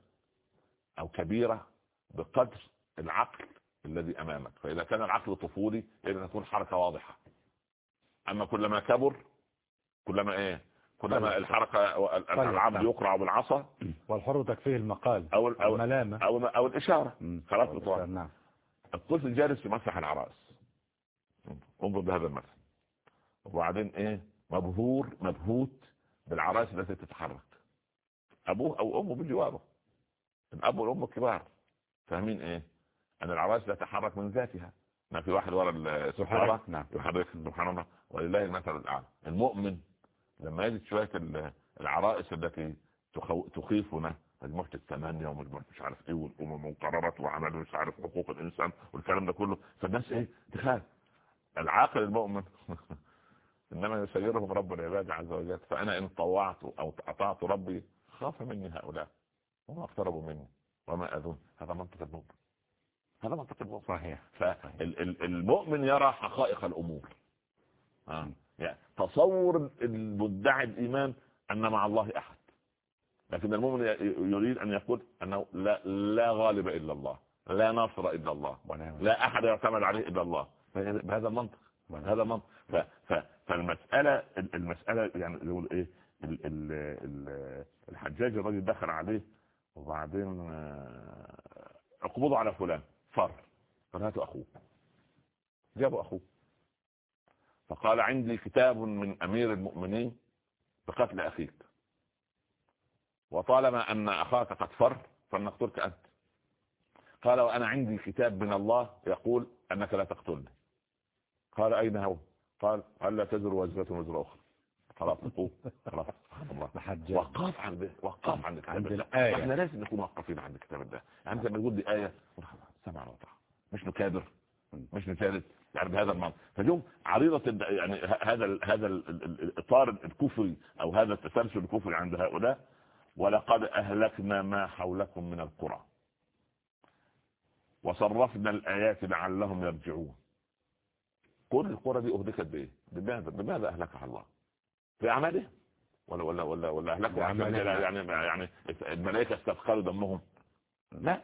أو كبيرة بقدر العقل الذي أمامك. فإذا كان العقل طفولي يجب أن تكون حركة واضحة. أما كلما كبر كلما إيه؟ كلما طيب. الحركة طيب. العبد يقرع بالعصا والحر تكفيه المقال أو أو الملامة. أو, أو الإشارة. مم. خلاص بطوع. نعم. الطفل جالس في مسرح العراس. انظر بهذا المثل. وبعدين إيه؟ مبهور مبهوت بالعراس التي تتحرك. أبوه أو أمه بجواره. الأب والأم كبار فاهمين إيه؟ أن العراس لا تتحرك من ذاتها. ما في واحد ورا السحارة نعم. يحرك سبحان الله. ولله المثل الأعلى. المؤمن لما يجد شوية ال- العرائس التي. تخيفنا مجموعة الثمانيه ومجموعة مش عارف إيه والأمم وقرارات وعمل مش عارف حقوق الإنسان والكلام ده كله. فالناس إيه؟ تخاف. العاقل المؤمن إنما يسيرهم رب العباد عز وجل. فأنا إن طوعت أو أطعت ربي خاف مني هؤلاء هم اقتربوا مني وما أظن هذا منطق المؤمن هذا منطق المؤمن صحيح. فالمؤمن يرى حقائق الأمور. آه. تصور المدعي الإيمان أن مع الله أحد. لكن المؤمن يريد أن يقول أنه لا, لا غالب إلا الله لا ناصر إلا الله لا أحد يعتمد عليه إلا الله. بهذا المنطق. هذا منطق ف ف فالمسألة المسألة يعني يقول إيه ال ال الحجاج الراجل دخل عليه وبعدين آه، اقبضوا على فلان فر. فهاتوا أخوه. جابوا أخوه. فقال عندي كتاب من أمير المؤمنين بقتل أخيك. وطالما أن أخاك قد فر فلنقتلك أنت. قال وأنا عندي كتاب من الله يقول أنك لا تقتلني. قال أين هو؟ قال هل لا تزر وزرة وزر أخرى؟ خلاص خلاص وقاف عن وقاف عن الكتاب عند الآية. إحنا لازم نكون واقفين عند الكتاب ده. يعني لما يقول لي آية سمع وطاعة مش نكابر مش نثالث يعني بهذا المعنى. فاليوم عريضة يعني هذا هذا الإطار الكفري أو هذا التسلسل الكفري عند هؤلاء ولقد أهلكنا ما حولكم من القرى. وصرفنا الآيات لعلهم يرجعون. كل القرى دي أهلكت بإيه؟ بماذا؟ بماذا أهلكها الله؟ في أعمالهم. ولا ولا ولا ولا أهلكوا يعني يعني الملائكة استثقلوا دمهم. لا.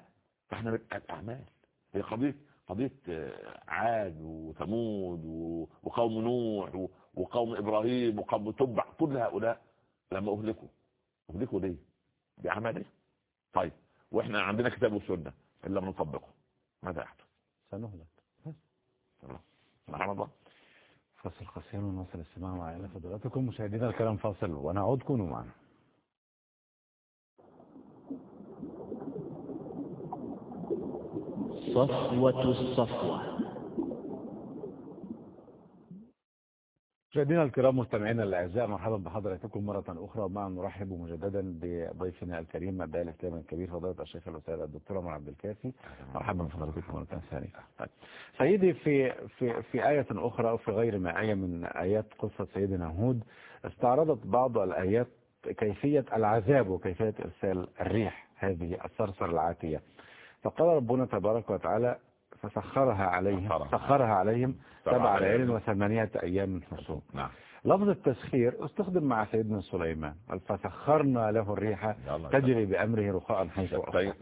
فإحنا الأعمال. هي قضية قضية عاد وثمود وقوم نوح وقوم إبراهيم وقوم تبع كل هؤلاء لما أهلكوا. أهلكوا ليه؟ بأعمالهم. طيب وإحنا عندنا كتاب وسنة إلا نطبقه. ماذا يحدث سنهلك. سبحان الله فصل قصير ونصل الاستماع مع إلى فضلاتكم. مشاهدينا الكلام فاصل ونعود كونوا معنا. صفوة الصفوة. مشاهدينا الكرام مستمعينا الأعزاء مرحبا بحضراتكم مرة أخرى. معا نرحب مجددا بضيفنا الكريم الداعي الاسلامي الكبير فضيلة الشيخ الأستاذ الدكتور عمر عبد الكافي مرحبا بحضراتكم مرة ثانية. سيدي في في في آية أخرى أو في غير ما آية من آيات قصة سيدنا هود استعرضت بعض الآيات كيفية العذاب وكيفية إرسال الريح هذه الصرصر العاتية. فقال ربنا تبارك وتعالى فسخرها عليهم سخرها. عليهم سبع ليال وثمانية أيام حسوم نعم. لفظ التسخير استخدم مع سيدنا سليمان. فسخرنا له الريح تجري بأمره رخاء حيث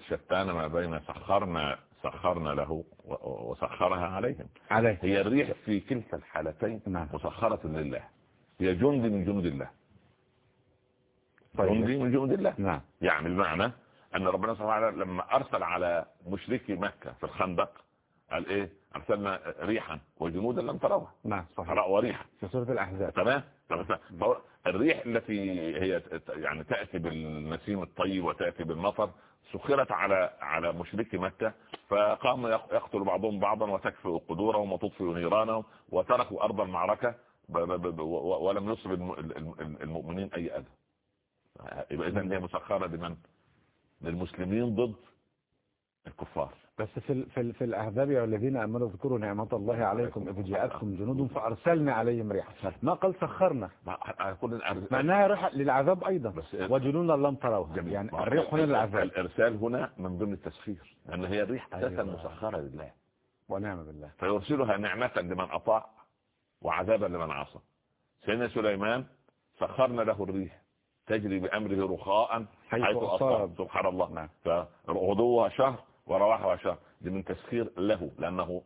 شتان ما بين سخرنا سخرنا له وسخرها عليهم. عليه هي الريح في كلتا الحالتين نعم. مسخرة لله. هي جند من جند الله. طيب. جند من جند الله. نعم. يعني المعنى أن ربنا سبحانه وتعالى لما أرسل على مشركي مكة في الخندق قال إيه؟ أرسلنا ريحا وجنودا لم تروها. نعم صحيح. وريحا. في سورة الأحزاب. تمام؟ الريح التي هي يعني تأتي بالنسيم الطيب وتأتي بالمطر سخرت على على مشركي مكة فقام يقتل بعضهم بعضا وتكفئ قدورهم وتطفئ نيرانهم وتركوا أرض المعركة ولم يصب المؤمنين أي أذى. يبقى إذن هي مسخرة لمن؟ للمسلمين ضد الكفار. بس في في في الأحزاب يا الذين آمنوا اذكروا نعمة الله عليكم إذ جاءتكم جنود فأرسلنا عليهم ريحا. ما قال سخرنا؟ مع انها ريح للعذاب أيضا. وجنودا لم تروها. يعني الريح هنا للعذاب. الإرسال هنا من ضمن التسخير. لأن هي الريح أساسا مسخرة لله. ونعم بالله. فيرسلها نعمة لمن أطاع وعذابا لمن عصى. سيدنا سليمان سخرنا له الريح. تجري بأمره رخاء حيث أصاب. سبحان الله. نعم. فغدوها شهر ورواحها شهر دي من تسخير له لأنه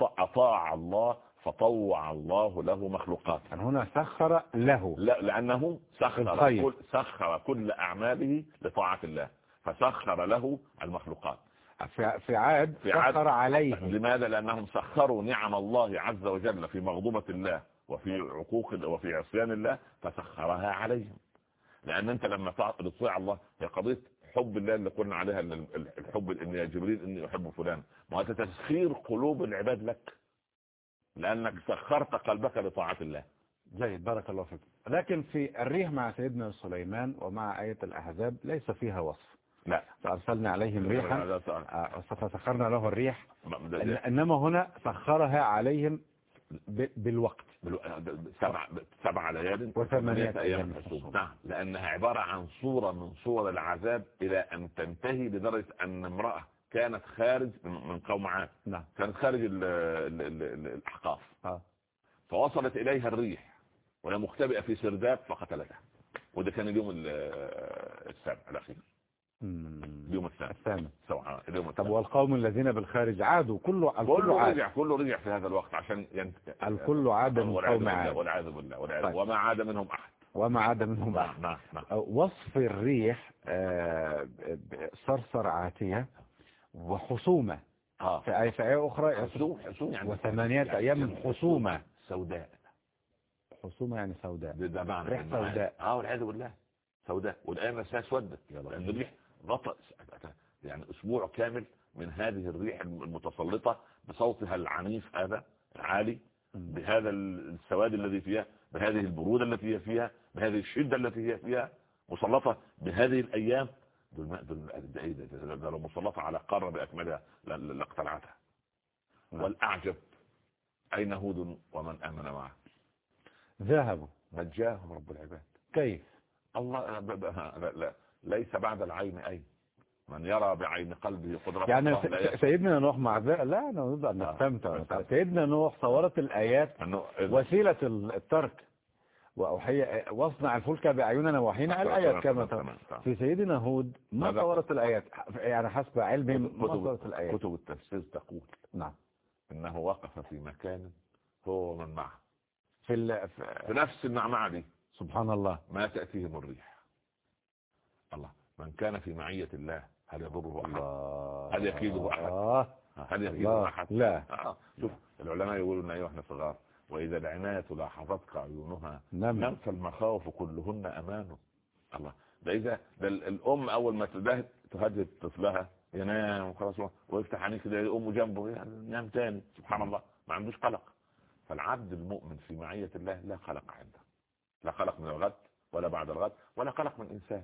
أطاع الله فطوع الله له مخلوقات. يعني هنا سخر له. لا لأنه سخر كل, سخر كل أعماله لطاعة الله. فسخر له المخلوقات. في في عاد في سخر عليه. لماذا؟ لأنهم سخروا نعم الله عز وجل في مغضوبة الله وفي عقوق وفي عصيان الله فسخرها عليهم. لأن انت لما تطيع الله هي قضية حب الله اللي قلنا عليها الحب ان يا جبريل اني احب فلان. ما تسخير قلوب العباد لك. لانك سخرت قلبك لطاعة الله. جيد بارك الله فيك. لكن في الريح مع سيدنا سليمان ومع آية الأحزاب ليس فيها وصف. لا. فأرسلنا عليهم ريحا. فسخرنا له الريح. إنما هنا سخرها عليهم بالوقت. سبع سبع ليال وثمانية أيام حسوم. نعم لأنها عبارة عن صورة من صور العذاب إلى أن تنتهي لدرجة أن امرأة كانت خارج من قوم عاد نعم كانت خارج ال ال ال ال الأحقاف آه. فوصلت إليها الريح وهي مختبئة في سرداب فقتلتها وده كان اليوم ال- السابع الأخير مم. اليوم الثامن الثامن سواء اليوم طب الثامن والقوم الذين بالخارج عادوا كله الكل كله عاد. رجع كله رجع في هذا الوقت عشان ينت... الكل عاد من قوم عاد. والعياذ بالله والعياذ طيب. وما عاد منهم أحد. وما عاد منهم نعم أحد. نعم نعم. وصف الريح آه، ب- صرصر عاتية وحصومة آه. في آية في آية أخرى حسوم حسوم يعني وثمانية أيام حصومة سوداء. حصومة يعني سوداء. ده, ده معنى ريح. سوداء. آه والعياذ بالله. سوداء. والآية نفسها اسودت لأن الريح غطى يعني أسبوع كامل من هذه الريح المتسلطة بصوتها العنيف هذا العالي. بهذا السواد الذي فيها بهذه البرودة التي هي فيها بهذه الشدة التي هي فيها مسلطة بهذه الأيام. دول ما دول ده لو مسلطة على قارة بأكملها لاقتلعتها نعم. والأعجب أين هود ومن آمن معه؟ ذهبوا. نجاهم رب العباد. كيف؟ الله ب- لا لا ليس بعد العين أي من يرى بعين قلبه قدرة يعني الله سيدنا نوح مع ذلك لا أنا نبدأ آه. نستمتع. سيدنا نوح صورت الآيات وسيلة الترك وأوحي وأصنع الفلك بأعيننا وحينا الآيات كما. في سيدنا هود ما؟ صورت الآيات يعني حسب علمهم ما صورت الآيات كتب التفسير تقول نعم إنه وقف في مكان هو ومن معه في. في في نفس المعمعة دي سبحان الله ما تأتيهم الريح الله من كان في معية الله هل يضره أحد؟ الله. هل يكيده أحد؟ هل. يكيده أحد؟ لا. شوف العلماء يقولون أيها إحنا صغار. وإذا العناية لاحظتك عيونها نعم نم فالمخاوف كلهن أمانه الله. ده إذا ده ال- الأم أول ما تده تهدد طفلها ينام وخلاص ويفتح عينيه كده أمه جنبه ينام تاني. سبحان الله. ما عندوش قلق. فالعبد المؤمن في معية الله لا قلق عنده. لا قلق من الغد ولا بعد الغد ولا قلق من إنسان.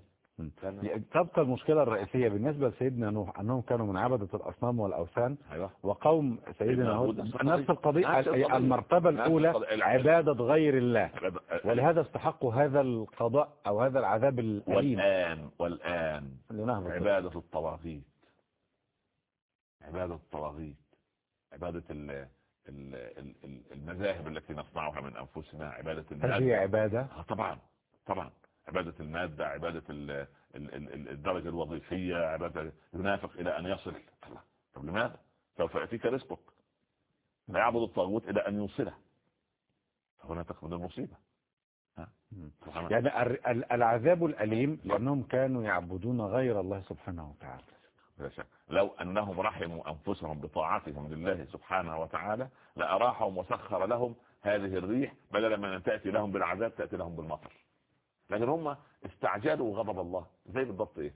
تبقى المشكلة الرئيسية بالنسبة لسيدنا نوح أنهم كانوا من عبدة الأصنام والأوثان أيوه. وقوم سيدنا هود نفس القضية. المرتبة الأولى. عبادة غير الله. ولهذا ولهذا استحقوا هذا القضاء أو هذا العذاب الأليم. والآن والآن. عبادة الطواغيت عبادة الطواغيت عبادة ال ال ال ال المذاهب التي نصنعها من أنفسنا. عبادة هل هي عبادة؟ آه طبعا طبعا. عبادة المادة عبادة ال ال ال الدرجة الوظيفية عبادة ينافق إلى أن يصل. الله. طب لماذا؟ سوف يأتيك رزقك. لا يعبد الطاغوت إلى أن يوصله. فهنا تكمن المصيبة. يعني العذاب الأليم لأنهم كانوا يعبدون غير الله سبحانه وتعالى. لا شك. لو أنهم رحموا أنفسهم بطاعتهم لله سبحانه وتعالى لأراحهم وسخر لهم هذه الريح بدلا من أن تأتي لهم بالعذاب تأتي لهم بالمطر. لكن هم استعجلوا غضب الله. زي بالضبط إيه؟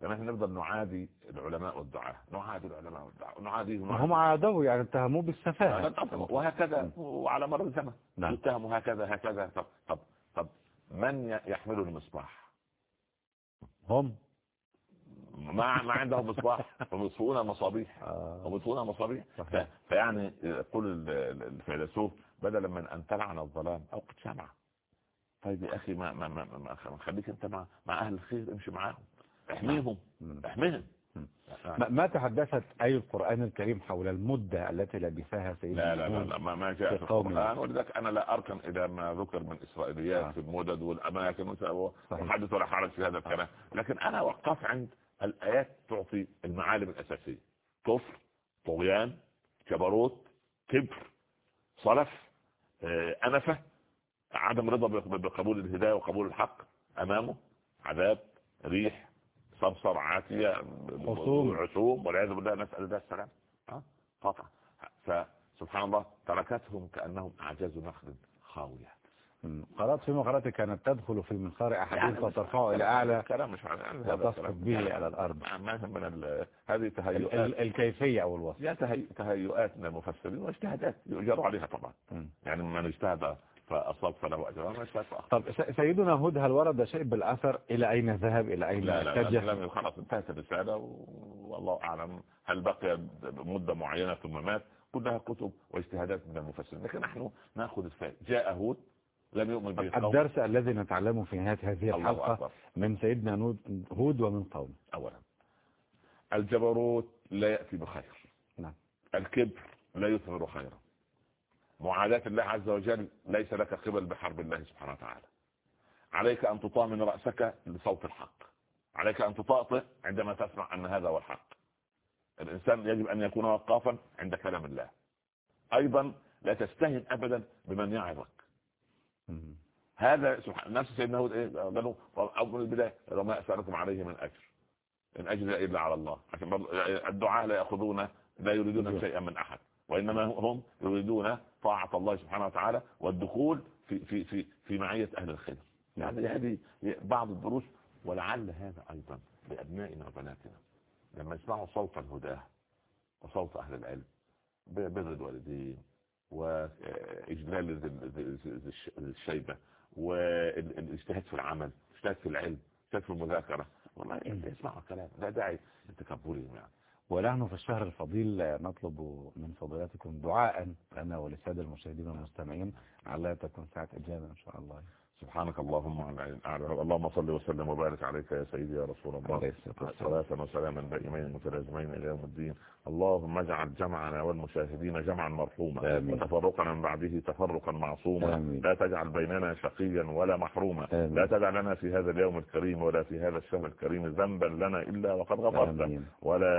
لما إحنا نفضل نعادي العلماء والدعاة. نعادي العلماء والدعاة. نعاديهم هم. عادوا يعني اتهموه بالسفاهة. وهكذا وعلى مر الزمن. نعم. يتهموا هكذا هكذا. طب طب طب من يحمل المصباح؟ هم. ما ما عندهم مصباح. هم يطفئون مصابيح. آه. هم يطفئون مصابيح. فيعني يقول ال- ال- الفيلسوف بدلا من أن تلعن الظلام أوقد شمعة. طيب يا أخي ما ما ما, ما, ما خليك أنت مع مع أهل الخير امشي معاهم احميهم مم. احميهم. آه. ما- ما تحدثت أي القرآن الكريم حول المدة التي لبثها سيدنا لا لا لا, ما, ما جاء في القرآن ولذلك أنا لا أركن إلى ما ذكر من إسرائيليات آه. في المدد والأماكن. وحدث ولا حرج في هذا الكلام لكن أنا وقف عند الآيات تعطي المعالم الأساسية كفر طغيان جبروت كبر صلف آه، أنفة عدم رضا بق- بقبول الهداية وقبول الحق أمامه عذاب ريح صرصر عاتية خصوم. عصوم والعياذ بالله نسأل الله السلام؟ قطع فسبحان الله تركتهم كأنهم أعجاز نخل خاوية. قرأت في مقالتي كانت تدخل في منخار أحدهم يعني فترفعه إلى أعلى كلام مش عن هذا وتسقط. به على الأرض ما ما من ال- هذه تهيؤات ال- الكيفية أو الوصف تهي- تهيؤات من المفسرين واجتهادات يؤجروا عليها طبعا. يعني من اجتهد فأصاب فله أجر. ومن اجتهد فأخطأ طب سيدنا هود هل ورد شيء بالأثر؟ إلى أين ذهب؟ إلى أين لا لا لا خلاص انتهت الرسالة والله أعلم هل بقي مدة معينة ثم مات؟ كلها كتب واجتهادات من المفسرين. لكن نحن نأخذ الفائده جاء هود لم يؤمن به الدرس الذي نتعلمه في نهاية هذه الحلقة أكبر. من سيدنا هود ومن قومه. اولا الجبروت لا يأتي بخير. نعم. الكبر لا يثمر خيرا. معاداة الله عز وجل ليس لك قبل بحرب الله سبحانه وتعالى. عليك أن تطامن رأسك لصوت الحق. عليك أن تطأطئ عندما تسمع أن هذا هو الحق. الإنسان يجب أن يكون وقافا عند كلام الله. أيضا لا تستهن أبدا بمن يعظك. هذا سبحان نفس سيدنا هود إيه؟ قالوا البدايه قالوا ما أسألكم عليه من أجر. إن أجر إلا على الله. عشان الدعاء لا يأخذون لا يريدون بالظبط. شيئا من أحد. وإنما هم يريدون طاعة الله سبحانه وتعالى والدخول في في في في معية أهل الخير يعني هذه بعض الدروس ولعل هذا أيضا لأبنائنا وبناتنا. لما يسمعوا صوت الهداه وصوت أهل العلم بر الوالدين ذي الشيبة والاجتهاد في العمل اجتهاد في العلم اجتهاد في المذاكرة. والله انت اسمعوا الكلام لا داعي لتكبرهم يعني. ونحن في الشهر الفضيل نطلب من فضيلتكم دعاء لنا وللسادة المشاهدين والمستمعين على تكون ساعة إجابة إن شاء الله. سبحانك اللهم اللهم صل وسلم وبارك عليك يا سيدي يا رسول الله. صلاة وسلاما دائمين متلازمين إلى يوم الدين اللهم اجعل جمعنا والمشاهدين جمعا مرحوما. وتفرقنا من بعده تفرقا معصوما آمين. لا تجعل بيننا شقيا ولا محروما آمين. لا تدع لنا في هذا اليوم الكريم ولا في هذا الشهر الكريم ذنبا لنا إلا وقد آمين. ولا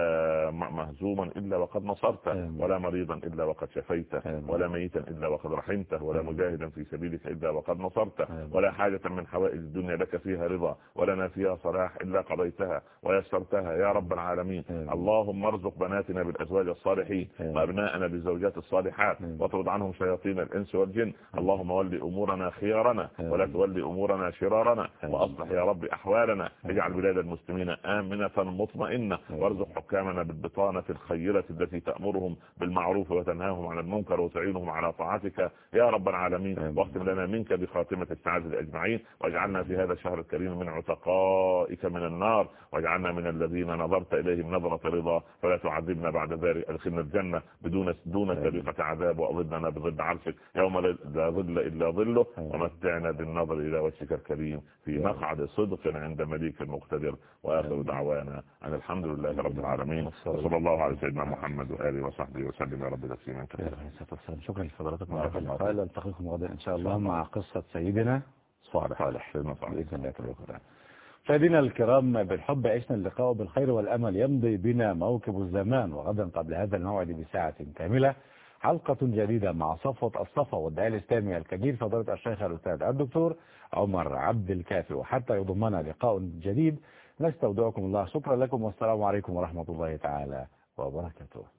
مهزوما إلا وقد آمين. ولا مريضا إلا وقد شفيته. ولا ميتا إلا وقد رحمته ولا. مجاهدا في سبيلك إلا وقد نصرته. ولا حاجة من حوائج الدنيا لك فيها رضا ولنا فيها صلاح إلا قضيتها ويسرتها يا رب العالمين. اللهم ارزق بناتنا بالأزواج الصالحين. وأبناءنا بالزوجات الصالحات. واطرد عنهم شياطين الإنس والجن اللهم ولي أمورنا خيارنا. ولا تولي أمورنا شرارنا. وأصلح يا رب أحوالنا اجعل بلاد المسلمين آمنة مطمئنة. وارزق حكامنا بالبطانة الخيرة التي تأمرهم بالمعروف وتنهاهم عن المنكر وتعينهم على طاعتك يا رب العالمين. واختم لنا منك بخاتمة السعادة أجمعين واجعلنا في هذا الشهر الكريم من عتقائك من النار واجعلنا من الذين نظرت إليهم نظرة رضا فلا تعذبنا بعد ذلك أدخلنا الجنة بدون دون. سابقة عذاب وأظلنا بظل عرشك يوم لا ظل إلا ظله. ومتعنا بالنظر إلى وجهك الكريم في. مقعد صدق عند مليك مقتدر وآخر. دعوانا أن الحمد لله رب العالمين وصلى الله على سيدنا محمد وآله وصحبه وسلم يا رب تسليما كثيرا شكرا لفضلاتكم غدا الله شاء الله. مع قصة سيدنا صالح. صالح بإذن الله تبارك وتعالى. مشاهدينا الكرام بالحب عشنا اللقاء بالخير والأمل. يمضي بنا موكب الزمان وغدا قبل هذا الموعد بساعة كاملة. حلقة جديدة مع صفوة الصفا والدعاء الإسلامي الكبير فضيلة الشيخ الأستاذ الدكتور عمر عبد الكافي. وحتى يضمنا لقاء جديد. نستودعكم الله. شكرا لكم والسلام عليكم ورحمة الله تعالى وبركاته.